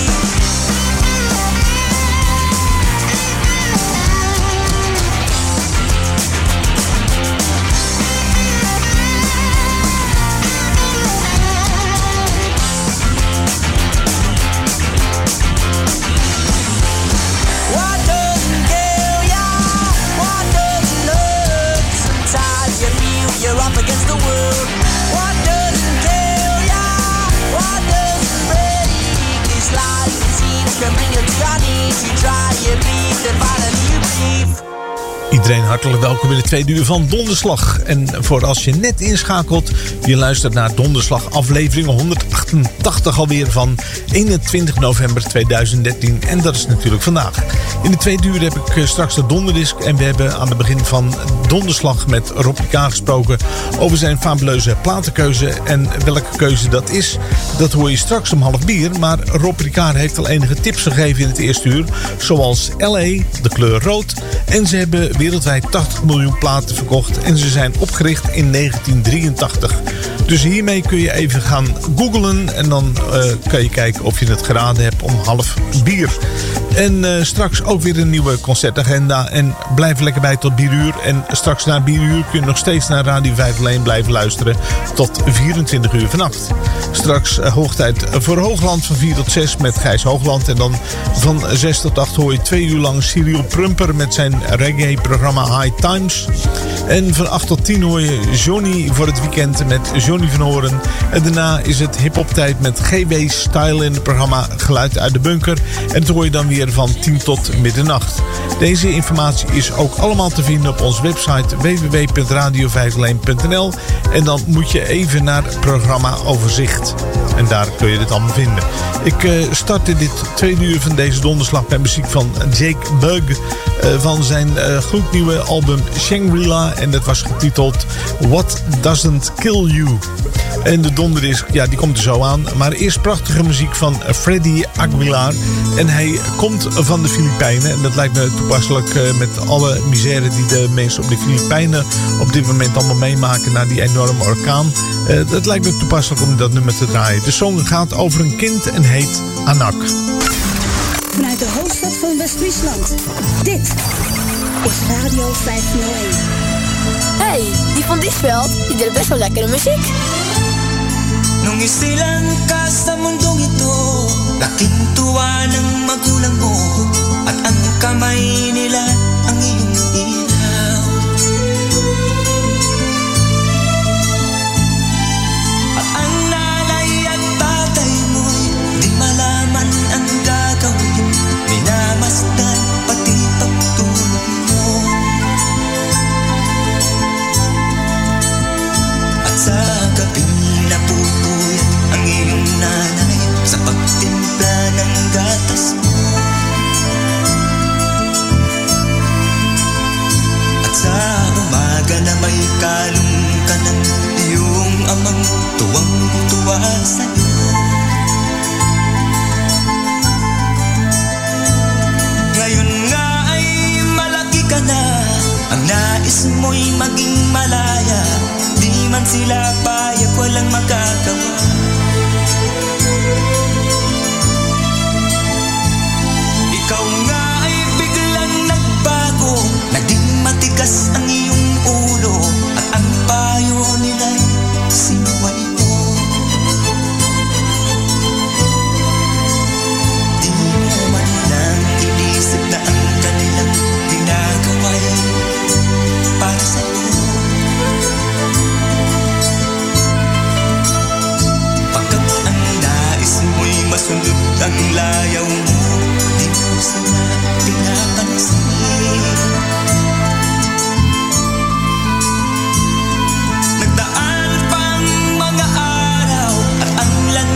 Can bring you to your knees. You try, you breathe, then finally you breathe. Iedereen hartelijk welkom in de tweede uur van Donderslag. En voor als je net inschakelt, je luistert naar Donderslag aflevering 188 alweer van 21 november 2013. En dat is natuurlijk vandaag. In de tweede uur heb ik eh, straks de donderdisc. En we hebben aan het begin van Donderslag met Rob Ricard gesproken over zijn fabuleuze platenkeuze. En welke keuze dat is, dat hoor je straks om half bier. Maar Rob Ricard heeft al enige tips gegeven in het eerste uur. Zoals LA, de kleur rood. En ze hebben wereldwijd 80 miljoen platen verkocht. En ze zijn opgericht in 1983. Dus hiermee kun je even gaan googlen. En dan eh, kan je kijken of je het geraden hebt om half bier. En eh, straks ook weer een nieuwe concertagenda. En blijf lekker bij tot bieruur. En straks na bieruur kun je nog steeds naar Radio 5 alleen blijven luisteren. Tot 24 uur vannacht. Straks eh, hoogtijd voor Hoogland van 4 tot 6 met Gijs Hoogland. En dan van 6 tot 8 hoor je twee uur lang Cyril Prumper met zijn reggae-programma High Times. En van 8 tot 10 hoor je Johnny voor het weekend met Johnny van Horen. En daarna is het hip-hop tijd met GB Style in het programma Geluid uit de Bunker. En dat hoor je dan weer van 10 tot middernacht. Deze informatie is ook allemaal te vinden op onze website www.radio501.nl. En dan moet je even naar programma Overzicht. En daar kun je dit allemaal vinden. Ik uh, startte dit tweede uur van deze donderslag met muziek van Jake Bug. Uh, van zijn uh, gloednieuwe album Shangri-La. En dat was getiteld What Doesn't Kill You. En de donderdisc, ja, die komt er zo aan. Maar eerst prachtige muziek van Freddy Aguilar. En hij komt van de Filipijnen. En dat lijkt me toepasselijk met alle misère die de mensen op de Filipijnen op dit moment allemaal meemaken na die enorme orkaan. dat lijkt me toepasselijk om dat nummer te draaien. De song gaat over een kind en heet Anak. Vanuit de hoofdstad van West-Friesland. Dit is Radio 501. hey, die van Diesveld, die deed best wel lekkere muziek. Nung isilang ka sa mundong ito Laking tuwa ng magulang mo At ang kamay nila ang iyong ilaw nanay Sa pagtimpla ng gatas mo. At sa umaga na may kalong ka ng iyong amang tuwang-tuwa sa'yo. Ngayon nga ay malaki ka na nais mo'y maging malaya. Di man sila payag walang magagawa Matigas ang iyong ulo At ang payo nila'y sinuway mo. Di mo man ang kanilang ginagawa'y Para sa'yo. Pagkat ang nais mo'y masunod ang layaw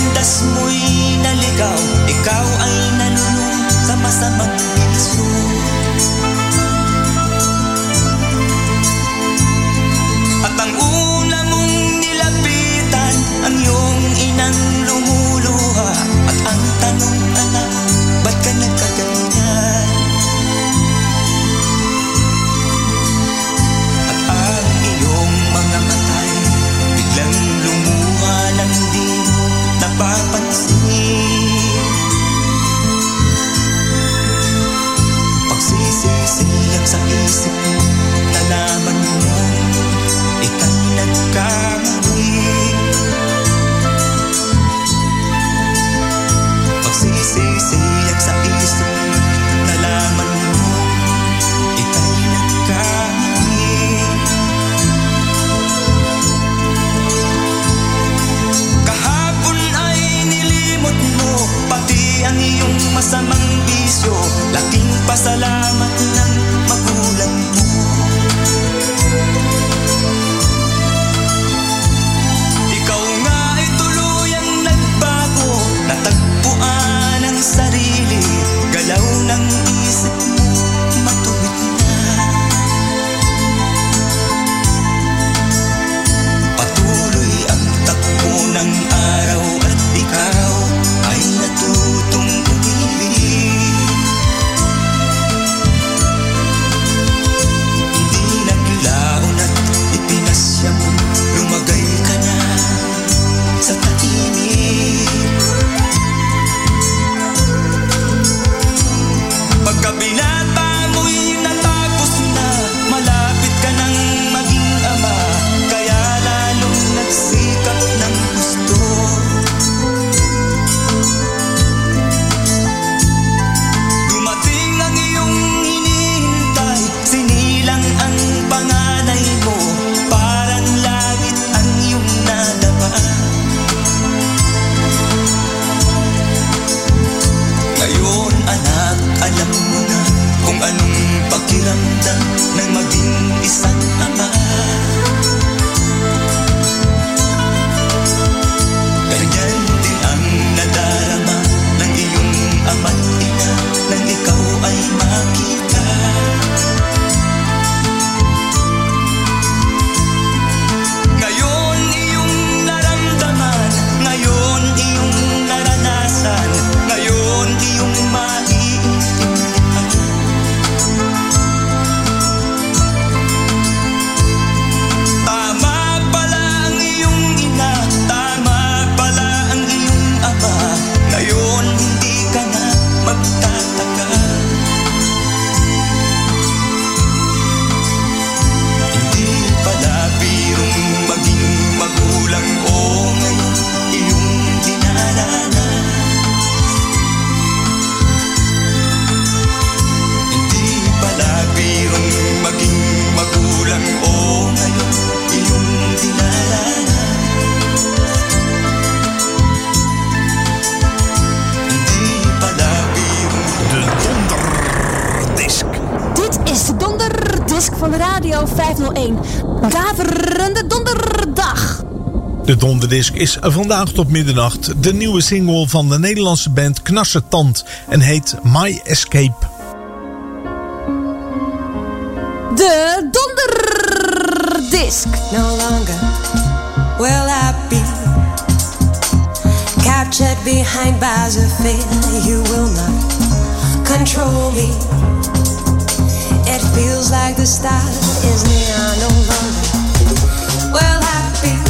landas mo'y naligaw. Ikaw ay nalulung sa masamang Disk is vandaag tot middernacht de nieuwe single van de Nederlandse band Knassertand en heet My Escape. De donderdisc. No longer will I be captured behind bars of fear. You will not control me. It feels like the star is near no longer. Well, be.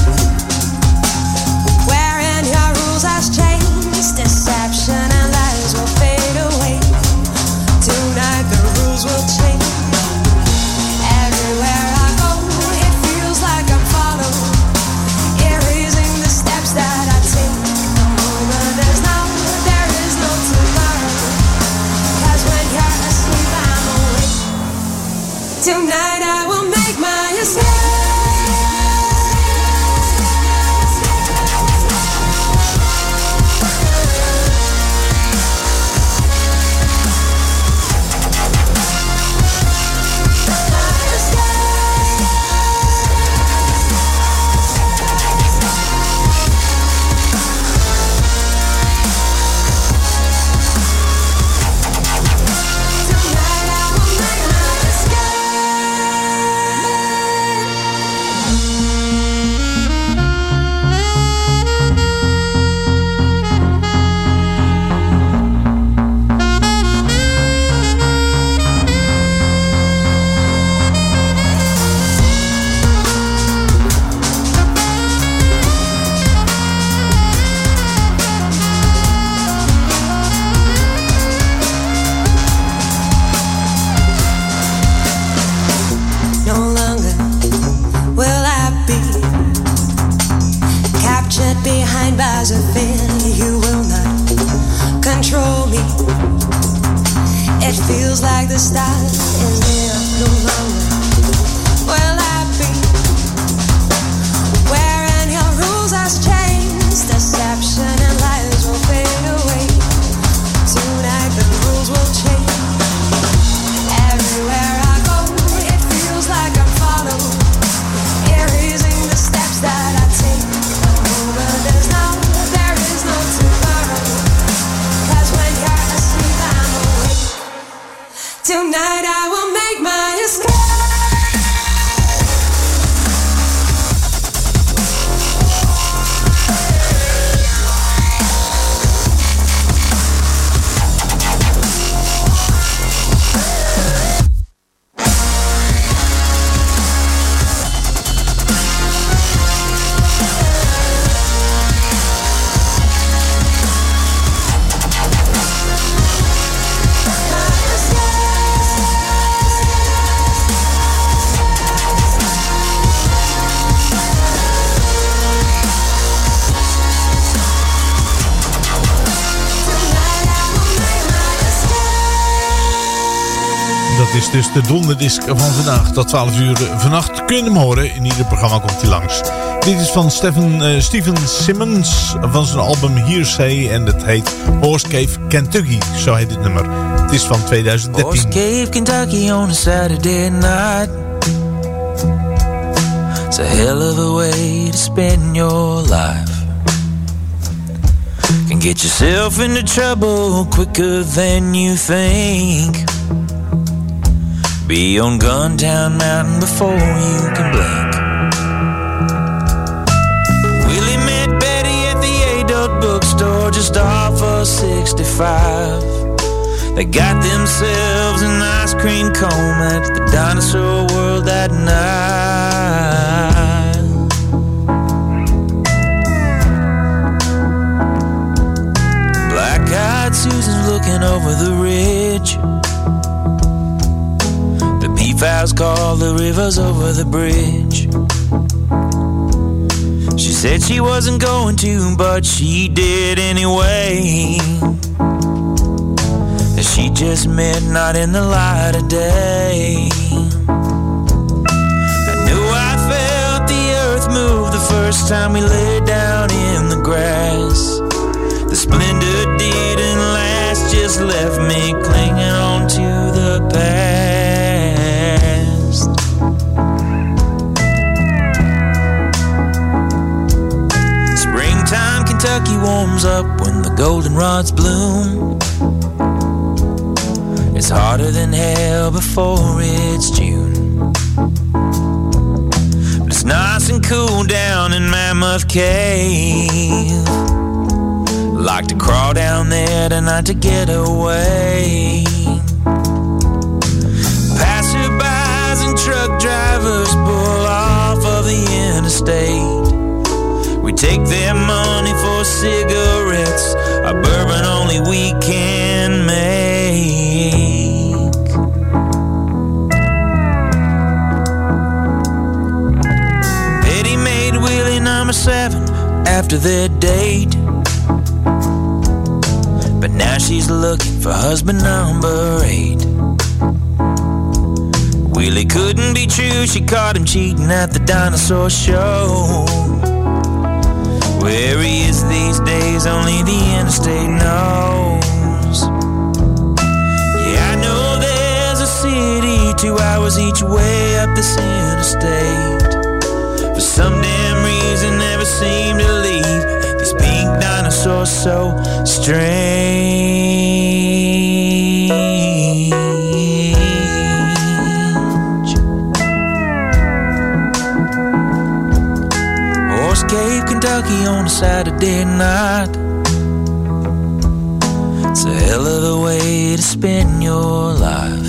De donderdisc van vandaag. Tot 12 uur vannacht kun je hem horen. In ieder programma komt hij langs. Dit is van Stephen, eh, Steven Simmons van zijn album Hearsay. En het heet Horse Cave Kentucky. Zo heet het nummer. Het is van Horse 2013. Cave, Kentucky on a Saturday night. It's a hell of a way to spend your life. Can get yourself into trouble quicker than you think. Be on Guntown Mountain before you can blink. Willie met Betty at the adult bookstore just off of 65. They got themselves an ice cream cone at the dinosaur world that night. Black eyed Susan's looking over the ridge. Beef call the rivers over the bridge. She said she wasn't going to, but she did anyway. She just meant not in the light of day. I knew I felt the earth move the first time we laid warms up when the goldenrods bloom. It's hotter than hell before it's June. But it's nice and cool down in Mammoth Cave. Like to crawl down there tonight to get away. Passerbys and truck drivers pull off of the interstate. Take their money for cigarettes, a bourbon only we can make. Betty made Willie number seven after their date. But now she's looking for husband number eight. Willie couldn't be true, she caught him cheating at the dinosaur show. Where he is these days, only the interstate knows. Yeah, I know there's a city two hours each way up this interstate. For some damn reason, never seem to leave these pink dinosaurs so strange. Kentucky on a Saturday night. It's a hell of a way to spend your life.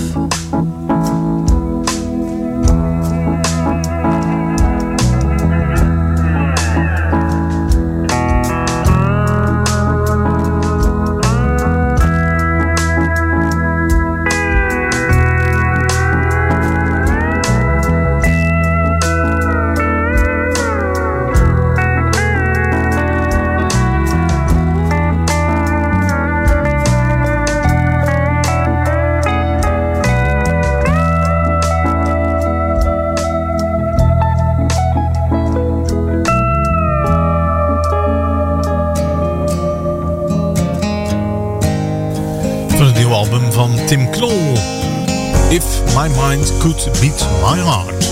My Mind Could Beat My Heart.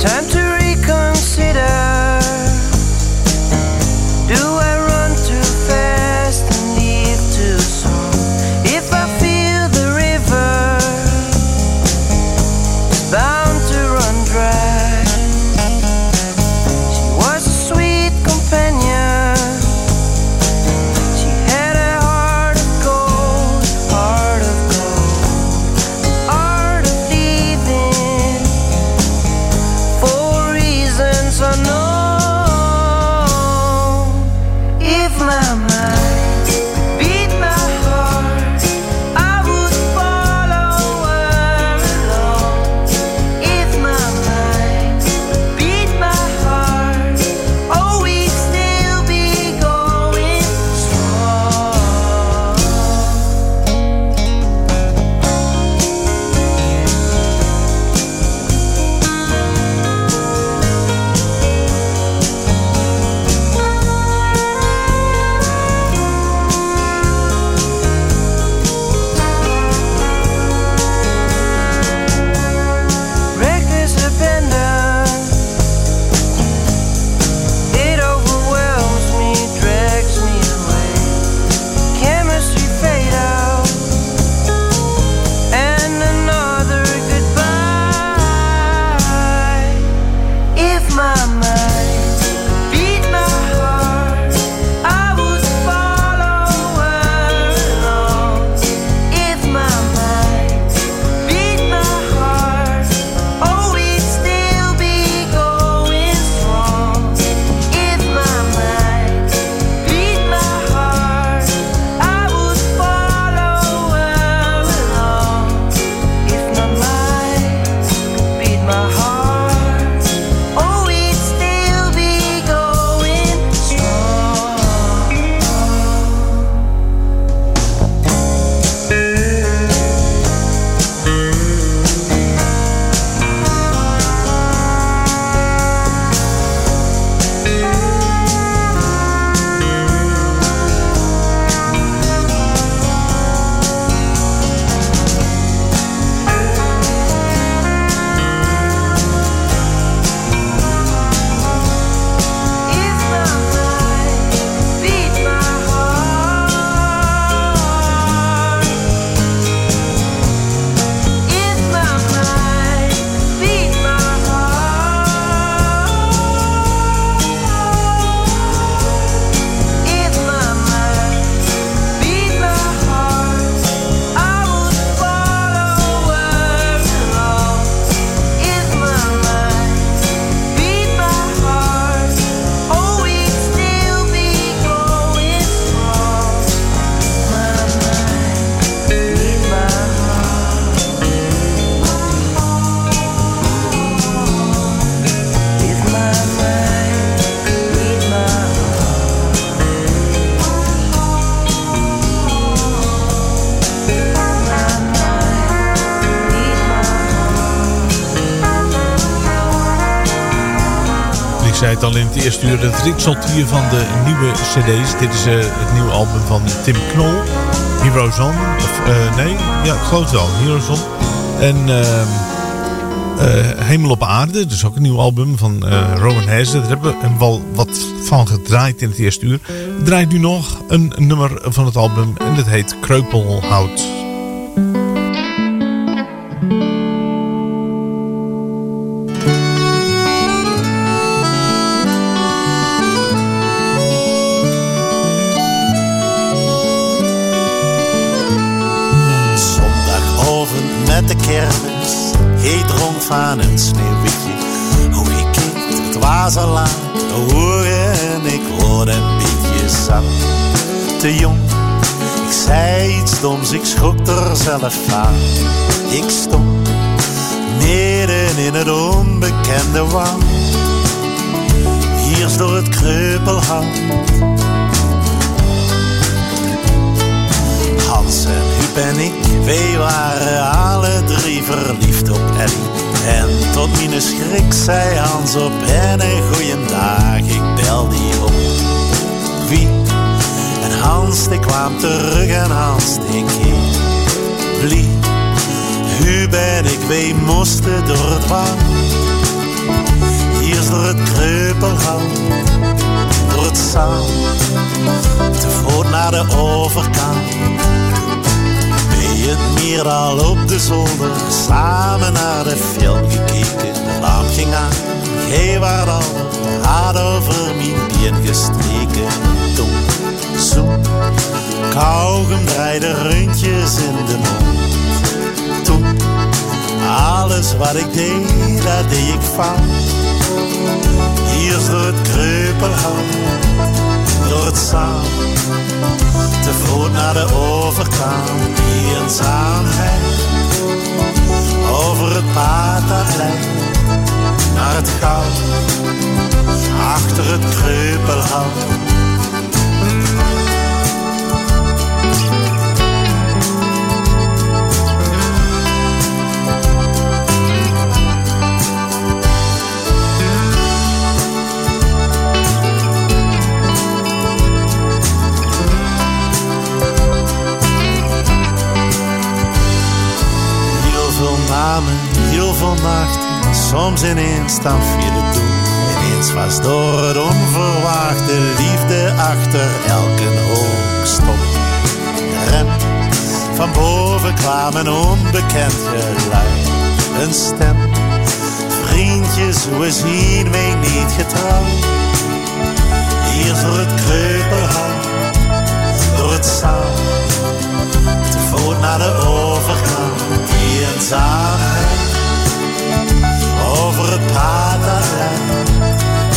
Time to in het hier van de nieuwe cd's. Dit is eh, het nieuwe album van Tim Knol, Heroes On. Eh, nee, ja, ik geloof wel, Heroes On. En eh, Hemel op Aarde, is ook een nieuw album van Rowan Hezen. Daar hebben we wel wat van gedraaid in het eerste uur. Draait nu nog een nummer van het album en dat heet Kreupelhout. Jong, ik zei iets doms, ik schrok er zelf van. Ik stond midden in het onbekende woud. Hier is door het kreupelhout. Hans en Huub en ik, wij waren alle drie verliefd op Ellie. En tot mijn schrik zei Hans op hen een goeiedag, ik bel die op. wie. Hans die kwam terug en Hans die keer ben ik wij moesten door het woud. Eerst door het kreupelhout, door het zaal. Te voort naar de overkant. Bij het Meerdal op de zolder, samen naar de film gekeken. De lamp ging aan, gij waart al, had over mijn gestreken. Kauwgom draaide rundjes in de mond. Toen, alles wat ik deed, dat deed ik fout. Hier door het kreupelhout, door het zaal. Te voet naar de overkant, die eenzaamheid. Over het pad dat leidt naar het goud. Achter het kreupelhout. Soms ineens dan viel het toe. Ineens was door het onverwachte liefde achter elke hoogstop. De rem van boven kwam een onbekend geluid, een stem. Vriendjes, we zien mij niet getrouwd. Hier door het kreupelhout, door het zaal te voet naar de overkant, die eenzaamheid. Over het pad dat leidt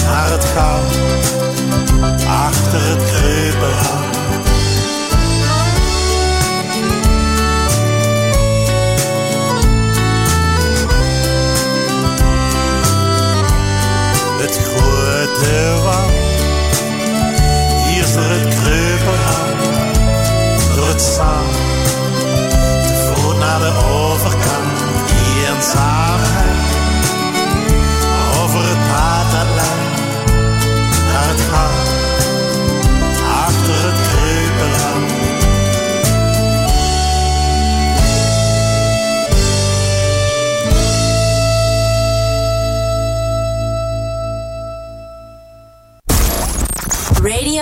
naar het goud, achter het kreupelhout. Het grote woud, hier is door het kreupelhout door het zand. Te voet naar de overkant, die eenzaamheid.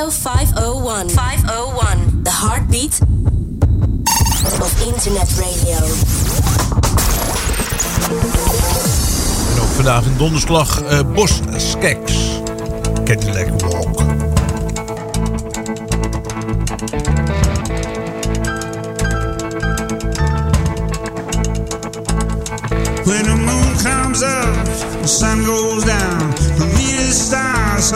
Radio 501. 501. The heartbeat of internet radio. En ook vandaag in donderslag eh Bos Skeks. Cadillac Walk. When the moon comes up, the sun goes down. The nearest stars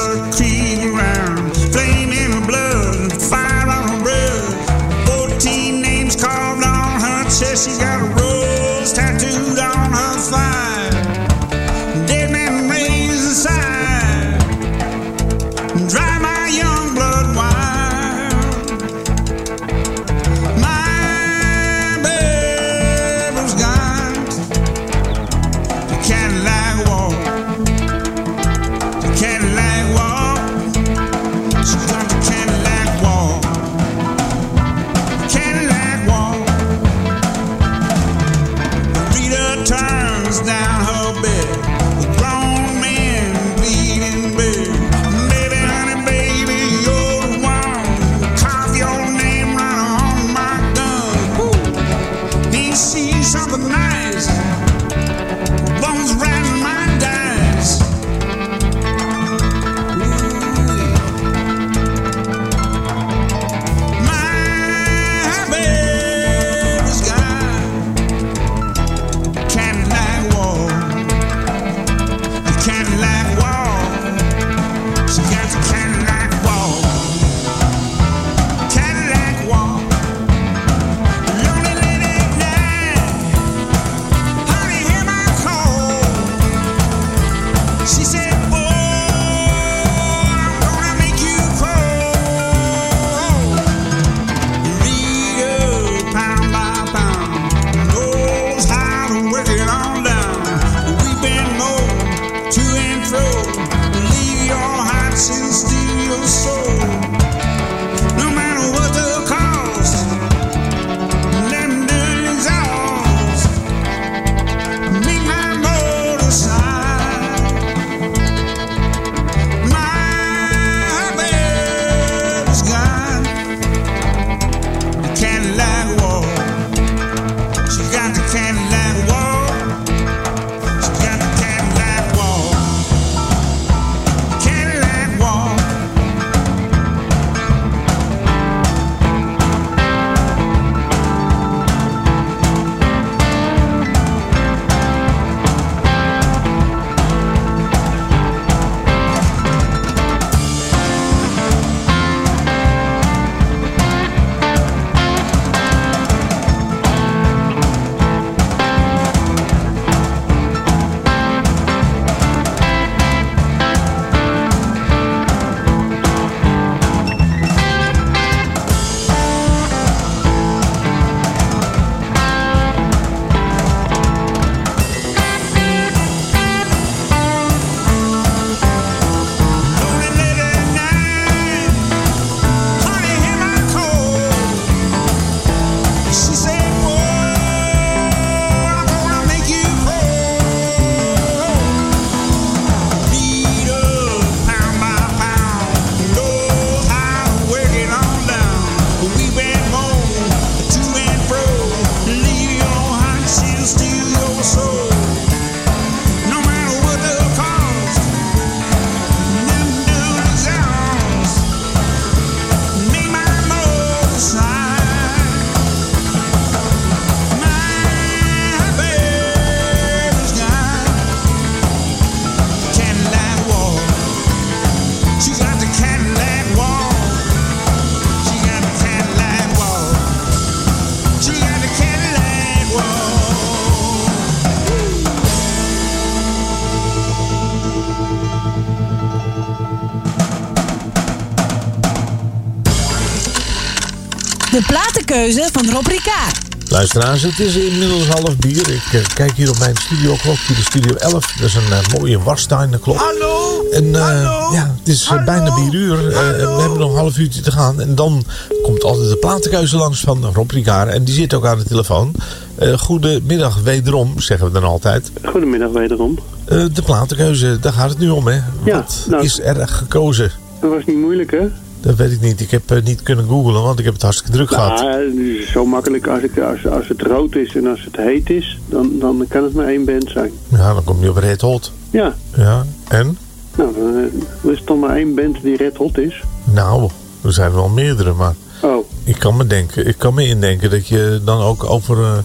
platenkeuze van Rob Ricard. Luisteraars, het is inmiddels half bier. Ik eh, kijk hier op mijn studioklokje, de Studio 11. Dat is een eh, mooie Warsteiner klok. Hallo! En eh, ja, het is bijna bier uur. We hebben nog een half uurtje te gaan. En dan komt altijd de platenkeuze langs van Rob Ricard. En die zit ook aan de telefoon. Eh goedemiddag wederom, zeggen we dan altijd. Goedemiddag wederom. Eh, de platenkeuze, daar gaat het nu om, hè? Ja, Wat nou- is er gekozen? Dat was niet moeilijk, hè? Dat weet ik niet. Ik heb eh, niet kunnen googlen, want ik heb het hartstikke druk gehad. Nou, het is zo makkelijk als, ik, als, als het rood is en als het heet is, dan, dan kan het maar één band zijn. Ja, dan kom je op Red Hot. Ja, Ja, en? nou, dan eh, is het dan maar één band die red hot is. Nou, er zijn wel meerdere, maar Oh, ik kan me denken, ik kan me indenken dat je dan ook over eh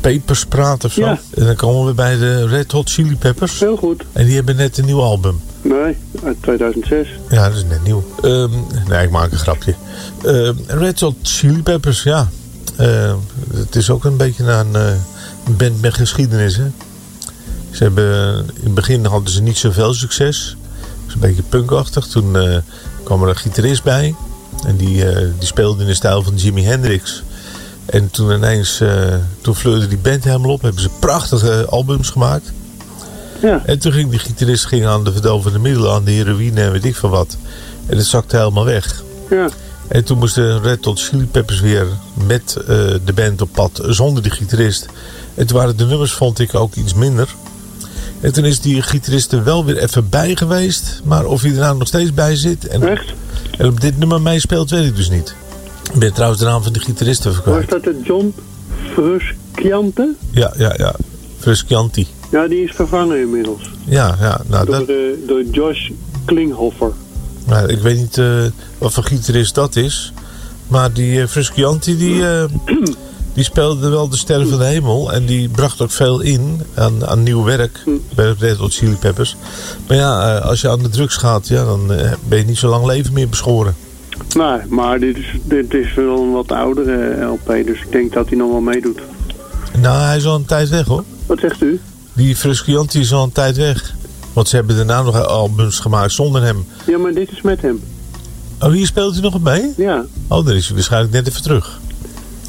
Papers praat of zo. Ja. En dan komen we bij de Red Hot Chili Peppers. Heel goed. En die hebben net een nieuw album. Nee, uit 2006. Ja, dat is net nieuw. Ehm, nee, ik maak een grapje. Ehm, Red Hot Chili Peppers, ja. Ehm, het is ook een beetje een, eh, band met geschiedenis, hè. Ze hebben, in het begin hadden ze niet zoveel succes. Het was een beetje punkachtig. Toen eh, kwam er een gitarist bij. En die, eh, die speelde in de stijl van Jimi Hendrix. En toen ineens, eh, toen fleurde die band helemaal op. Hebben ze prachtige albums gemaakt. Ja. En toen ging die gitarist ging aan de verdovende middelen, aan de heroïne en weet ik van wat. En het zakte helemaal weg. Ja. En toen moesten Red Hot Chili Peppers weer met eh, de band op pad zonder die gitarist. En toen waren de nummers, vond ik, ook iets minder. En toen is die gitarist er wel weer even bij geweest. Maar of hij er nou nog steeds bij zit. En, Echt? En op dit nummer meespeelt, weet ik dus niet. Ik ben trouwens de naam van de gitarist even Was dat de John Frusciante? Ja, ja, ja. Fruscianti. Ja, die is vervangen inmiddels. Ja, ja. Nou, door, dat, door Josh Klinghoffer. nou, ik weet niet eh, wat voor gitarist dat is. Maar die Fruscianti, die, eh, *clears throat* die speelde wel de sterren van de hemel. En die bracht ook veel in aan, aan nieuw werk bij Red Hot Chili Peppers. Maar ja, als je aan de drugs gaat, ja, dan ben je niet zo lang leven meer beschoren. Nee, maar dit is, dit is wel een wat oudere LP, dus ik denk dat hij nog wel meedoet. Nou, hij is al een tijd weg hoor. Wat zegt u? Die Fruscianti is al een tijd weg. Want ze hebben daarna nog albums gemaakt zonder hem. Ja, maar dit is met hem. Oh, hier speelt hij nog mee? Ja. Oh, dan is hij waarschijnlijk net even terug.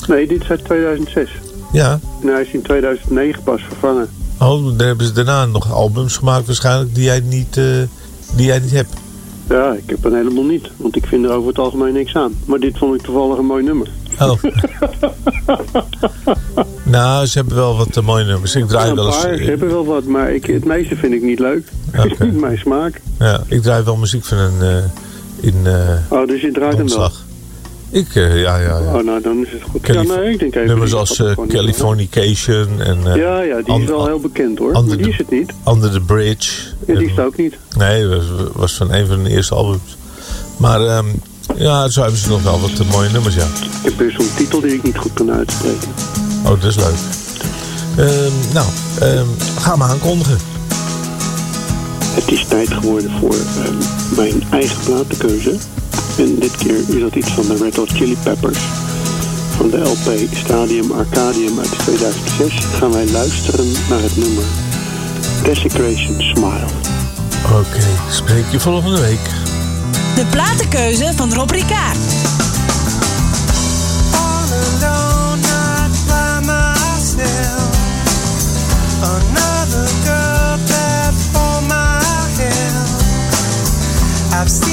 Nee, dit is uit 2006. Ja. En hij is in 2009 pas vervangen. Oh, dan hebben ze daarna nog albums gemaakt waarschijnlijk die jij niet, eh, die jij niet hebt. Ja, ik heb hem helemaal niet, want ik vind er over het algemeen niks aan. Maar dit vond ik toevallig een mooi nummer. Oh. *laughs* nou, ze hebben wel wat eh, mooie nummers. Ik draai wel een eens... ze hebben wel wat, maar ik, het meeste vind ik niet leuk. Het is niet mijn smaak. Ja, ik draai wel muziek van een... eh, in eh Oh, dus je draait hem wel? Ik, ja, ja, ja. Oh, nou, dan is het goed. Calif- ja, nee, ik denk even... nummers als. Californication en... Ja, ja, die is wel heel bekend hoor. Maar die is het niet. Under the Bridge. Ja, die En- is het ook niet. Nee, dat was, was van een van de eerste albums. Maar ehm, ja, zo hebben ze nog wel wat eh, mooie nummers, ja. Ik heb weer zo'n titel die ik niet goed kan uitspreken. Oh, dat is leuk. Ehm, nou, ehm, ga maar aankondigen. Het is tijd geworden voor ehm, mijn eigen platenkeuze. En dit keer is dat iets van de Red Hot Chili Peppers. Van de LP Stadium Arcadium uit 2006 gaan wij luisteren naar het nummer Desecration Smile. Oké, spreek je volgende week. De platenkeuze van Rob Ricard. Another girl bad for my health. I've seen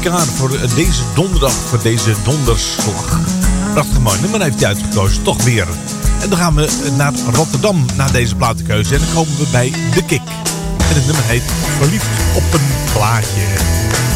klaar voor deze donderdag, voor deze donderslag. Prachtig mooi nummer heeft hij uitgekozen, toch weer. En dan gaan we naar Rotterdam, naar deze platenkeuze. En dan komen we bij De Kik. En het nummer heet Verliefd op een plaatje.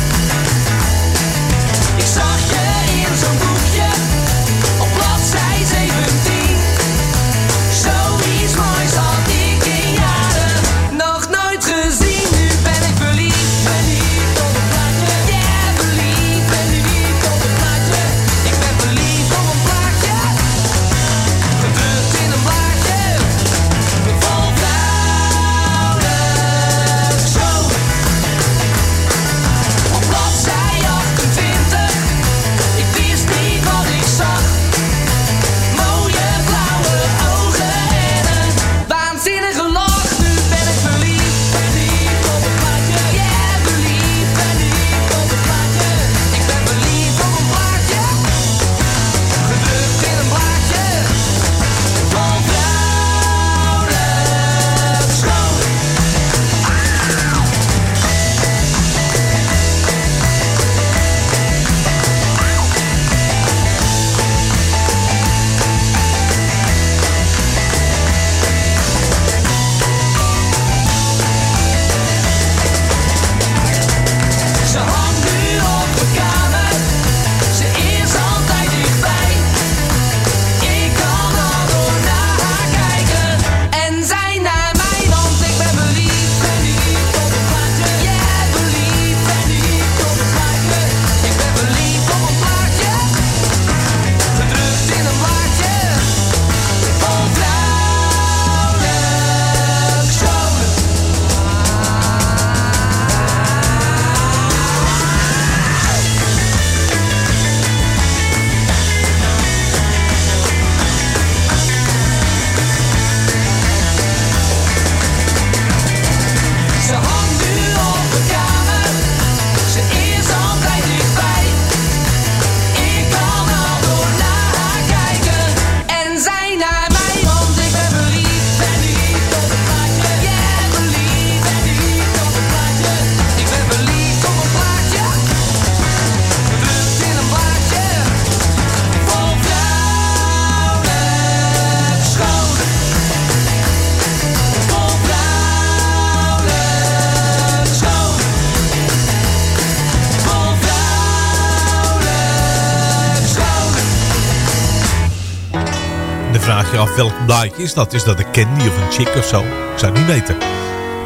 welk blaadje is dat? Is dat een candy of een chick of zo? Ik zou het niet weten.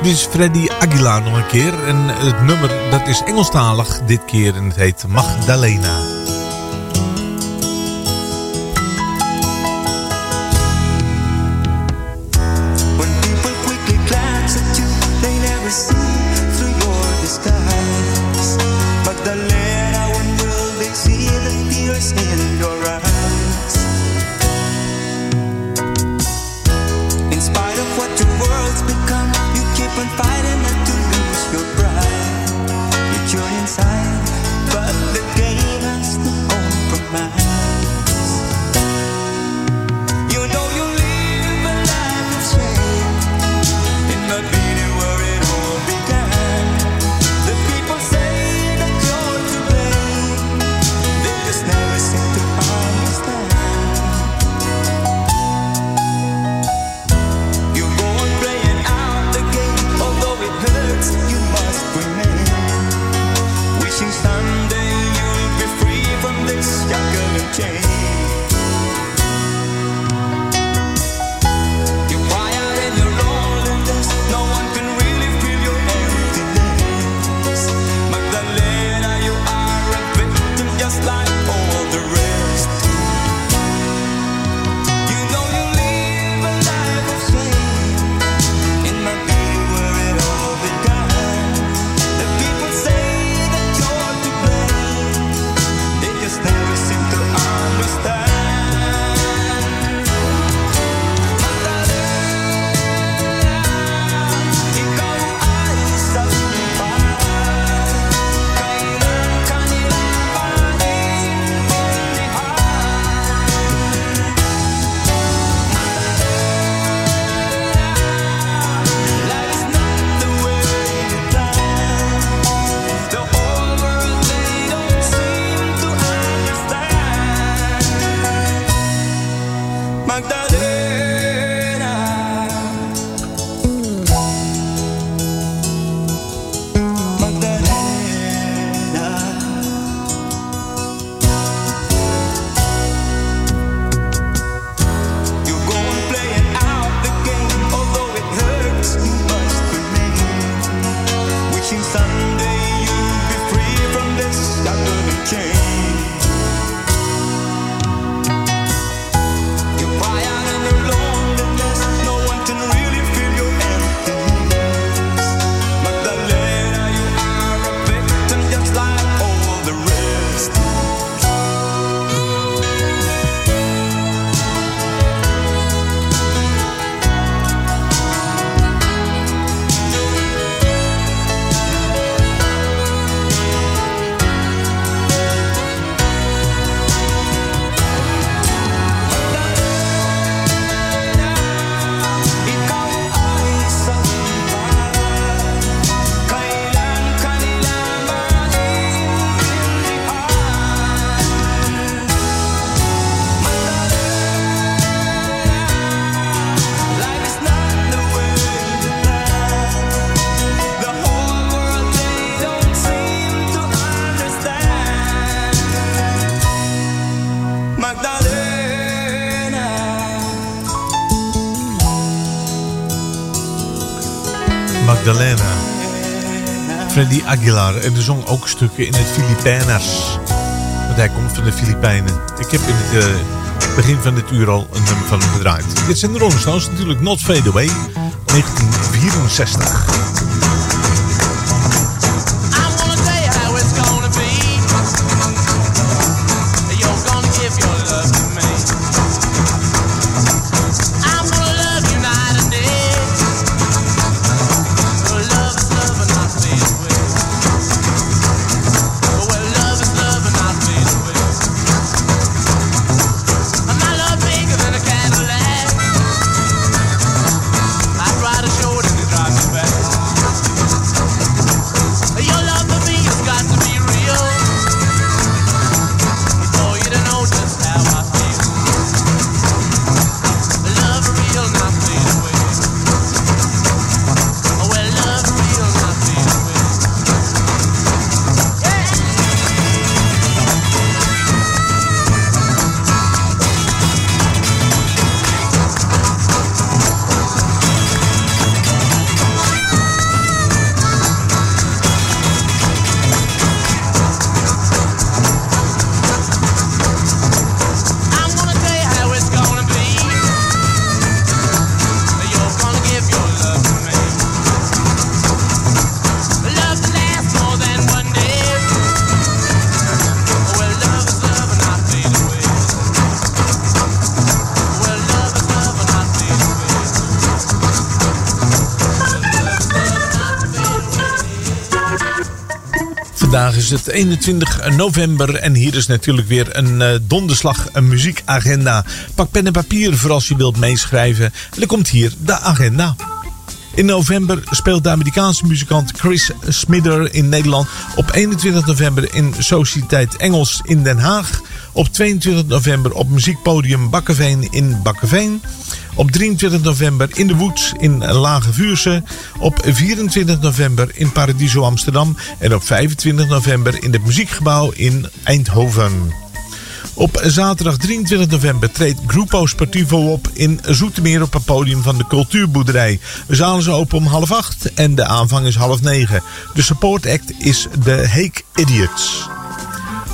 Dit is Freddy Aguilar nog een keer. En het nummer dat is Engelstalig dit keer en het heet Magdalena. Aguilar. En de zong ook stukken in het Filipinas. Want hij komt van de Filipijnen. Ik heb in het eh, begin van dit uur al een nummer van hem gedraaid. Dit zijn de Rolling Stones natuurlijk Not Fade Away. 1964. Vandaag is het 21 november en hier is natuurlijk weer een eh, donderslag, een muziekagenda. Pak pen en papier voor als je wilt meeschrijven. En dan komt hier de agenda. In november speelt de Amerikaanse muzikant Chris Smidder in Nederland. Op 21 november in Sociëteit Engels in Den Haag. Op 22 november op muziekpodium Bakkeveen in Bakkeveen. Op 23 november in de Woods in Lage Vuurse. Op 24 november in Paradiso Amsterdam. En op 25 november in het Muziekgebouw in Eindhoven. Op zaterdag 23 november treedt Grupo Sportivo op in Zoetermeer op het podium van de Cultuurboerderij. De zaal is open om half acht en de aanvang is half negen. De support act is de Hake Idiots.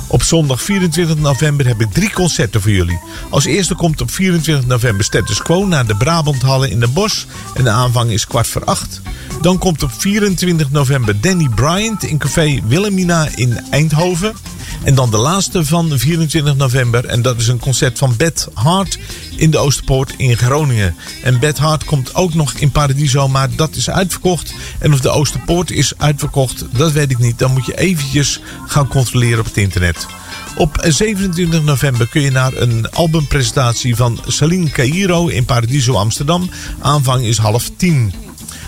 Op zondag 24 november heb ik drie concerten voor jullie. Als eerste komt op 24 november Status Quo naar de Brabanthallen in Den Bosch. En de aanvang is kwart voor acht. Dan komt op 24 november Danny Bryant in café Wilhelmina in Eindhoven. En dan de laatste van 24 november. En dat is een concert van Beth Hart in de Oosterpoort in Groningen. En Beth Hart komt ook nog in Paradiso, maar dat is uitverkocht. En of de Oosterpoort is uitverkocht, dat weet ik niet. Dan moet je eventjes gaan controleren op het internet. Op 27 november kun je naar een albumpresentatie van Celine Cairo in Paradiso Amsterdam. Aanvang is half tien.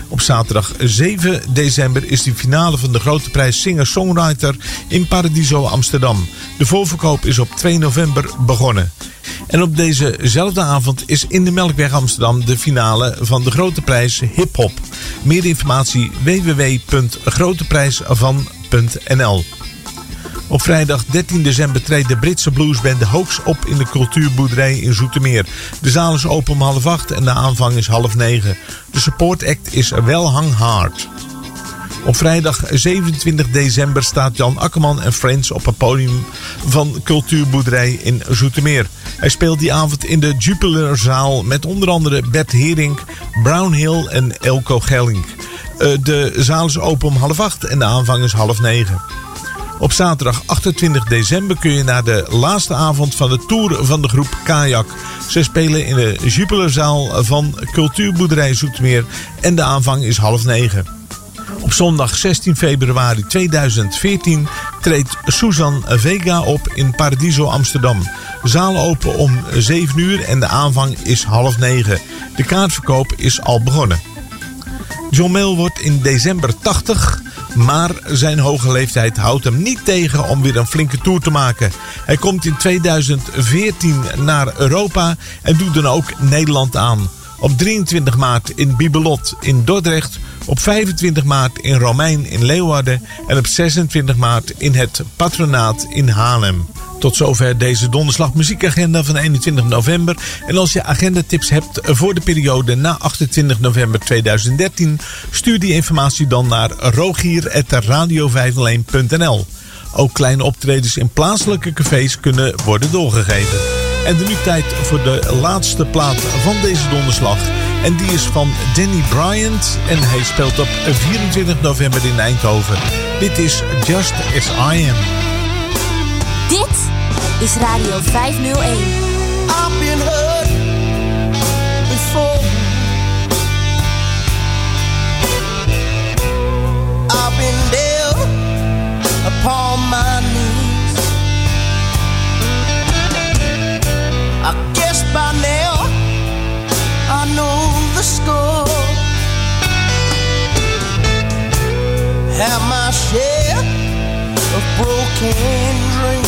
Op zaterdag 7 december is de finale van de grote prijs Singer-Songwriter in Paradiso Amsterdam. De voorverkoop is op 2 november begonnen. En op dezezelfde avond is in de Melkweg Amsterdam de finale van de grote prijs Hip Hop. Meer informatie www.groteprijsvan.nl op vrijdag 13 december treedt de Britse bluesband Hoax op in de cultuurboerderij in Zoetermeer. De zaal is open om half acht en de aanvang is half negen. De support act is Wel Hang Hard. Op vrijdag 27 december staat Jan Akkerman en Friends op het podium van Cultuurboerderij in Zoetermeer. Hij speelt die avond in de Jupilerzaal met onder andere Bert Hering, Brown Hill en Elko Gelling. Eh, De zaal is open om half acht en de aanvang is half negen. Op zaterdag 28 december kun je naar de laatste avond van de tour van de groep Kajak. Ze spelen in de Jupilerzaal van Cultuurboerderij Zoetermeer en de aanvang is half negen. Op zondag 16 februari 2014 treedt Susan Vega op in Paradiso Amsterdam. Zaal open om 7 uur en de aanvang is half negen. De kaartverkoop is al begonnen. John Mayle wordt in december 80, maar zijn hoge leeftijd houdt hem niet tegen om weer een flinke tour te maken. Hij komt in 2014 naar Europa en doet dan ook Nederland aan. Op 23 maart in Bibelot in Dordrecht, op 25 maart in Romein in Leeuwarden en op 26 maart in het Patronaat in Haarlem. Tot zover deze donderslag muziekagenda van 21 november. En als je agendatips hebt voor de periode na 28 november 2013, stuur die informatie dan naar rogier.radio501.nl. Ook kleine optredens in plaatselijke cafés kunnen worden doorgegeven. En nu tijd voor de laatste plaat van deze donderslag. En die is van Danny Bryant. En hij speelt op 24 november in Eindhoven. Dit is Just As I Am. Dit is Radio 501. I've been hurt before. I've been down upon my knees. I guess by now I know the score. Have my share of broken dreams.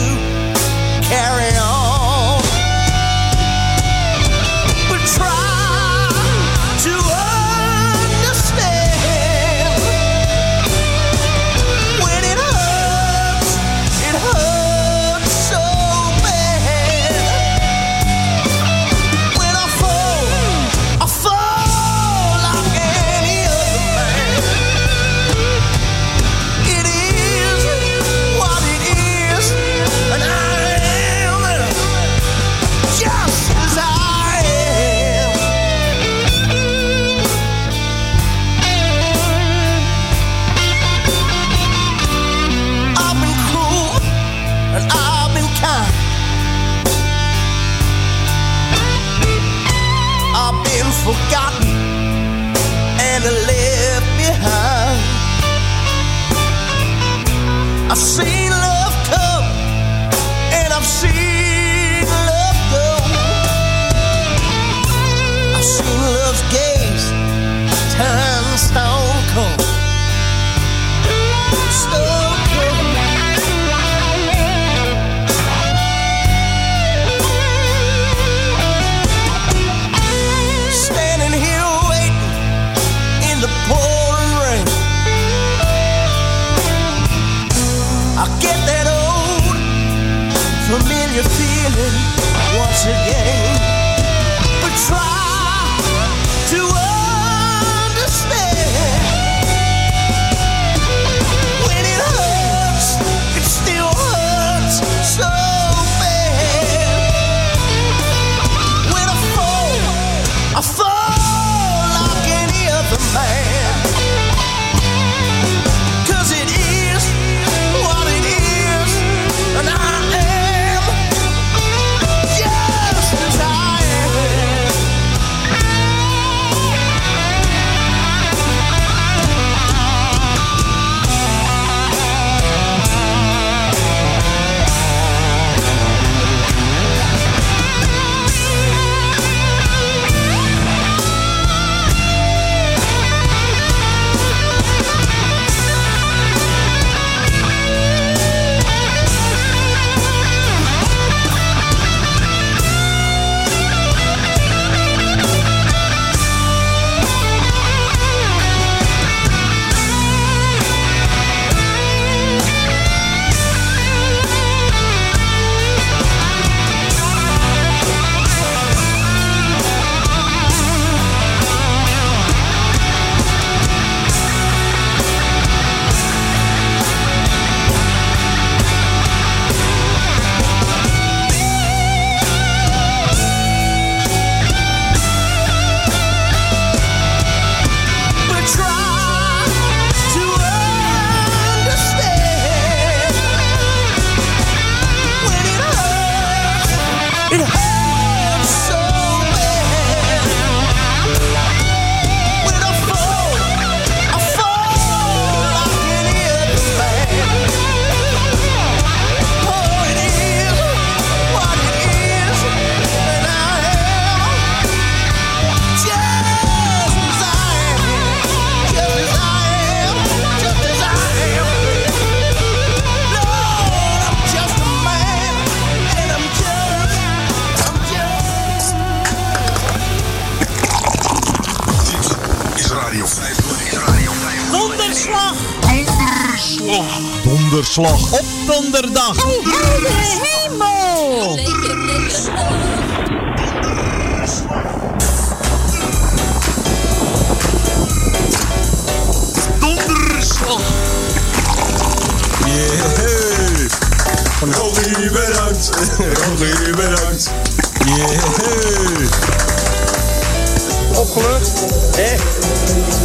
Opgelucht? Hé?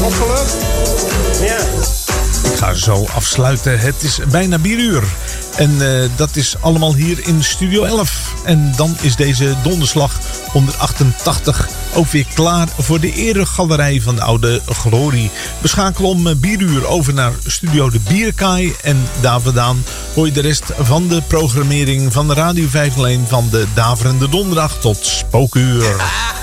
Opgelucht? Ja. Ik ga zo afsluiten. Het is bijna 4 uur. En eh, dat is allemaal hier in Studio 11. En dan is deze donderslag 188 ook weer klaar voor de eregalerij van de oude glorie. We schakelen om 4 uur over naar Studio de Bierkaai. En daar vandaan hoor je de rest van de programmering van de Radio 501 van de Daverende Donderdag tot Spookuur. *laughs*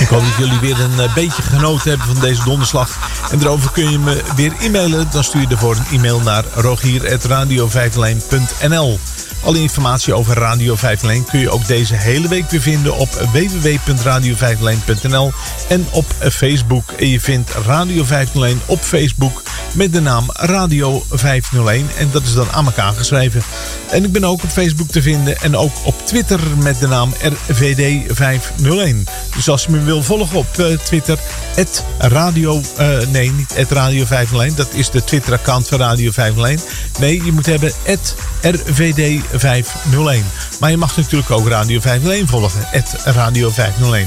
Ik hoop dat jullie weer een eh, beetje genoten hebben van deze donderslag. En daarover kun je me weer e-mailen. Dan stuur je ervoor een e-mail naar rogier.radio501.nl Alle informatie over Radio 501 kun je ook deze hele week weer vinden op www.radio501.nl en op Facebook. En je vindt Radio 501 op Facebook met de naam Radio 501. En dat is dan aan elkaar geschreven. En ik ben ook op Facebook te vinden en ook op Twitter met de naam RVD501. Dus als je me wil volgen op eh, Twitter, radio, eh, nee niet Radio 501, dat is de Twitter-account van Radio 501. Nee, je moet hebben RVD501. Maar je mag natuurlijk ook Radio 501 volgen, Radio 501.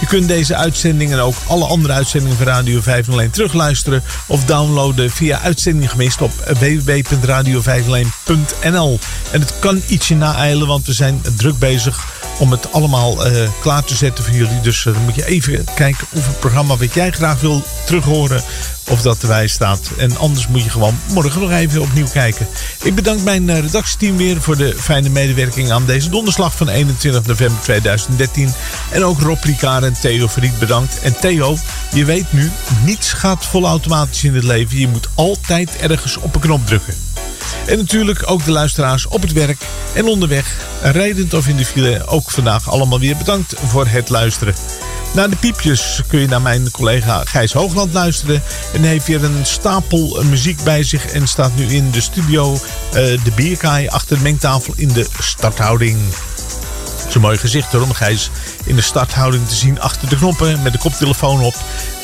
Je kunt deze uitzending en ook alle andere uitzendingen van Radio 501 terugluisteren of downloaden via uitzending gemist op www.radio501.nl. En het kan ietsje naeilen, want we zijn druk bezig om het allemaal eh, klaar te zetten voor jullie. Dus eh, dan moet je even kijken of het programma wat jij graag wil terughoren, of dat erbij staat. En anders moet je gewoon morgen nog even opnieuw kijken. Ik bedank mijn eh, redactieteam weer voor de fijne medewerking aan deze donderslag van 21 november 2013. En ook Rob Ricard en Theo Verriet bedankt. En Theo, je weet nu, niets gaat volautomatisch in het leven. Je moet altijd ergens op een knop drukken. En natuurlijk ook de luisteraars op het werk en onderweg, rijdend of in de file. Ook vandaag allemaal weer bedankt voor het luisteren. Na de piepjes kun je naar mijn collega Gijs Hoogland luisteren. En hij heeft weer een stapel muziek bij zich en staat nu in de studio eh, de bierkaai achter de mengtafel in de starthouding. Een mooi gezicht hoor, om Gijs in de starthouding te zien achter de knoppen met de koptelefoon op.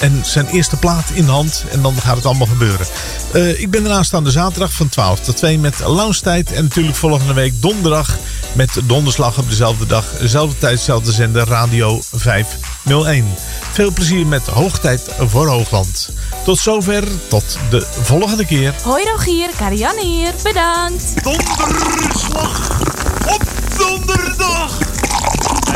En zijn eerste plaat in de hand en dan gaat het allemaal gebeuren. Eh, ik ben ernaast aan de zaterdag van 12 tot 2 met lounge tijd. En natuurlijk volgende week donderdag met donderslag op dezelfde dag. Dezelfde tijd, dezelfde zender, Radio 501. Veel plezier met Hoogtijd voor Hoogland. Tot zover, tot de volgende keer. Hoi Rogier, Karianne hier. Bedankt. Donderslag op donderdag!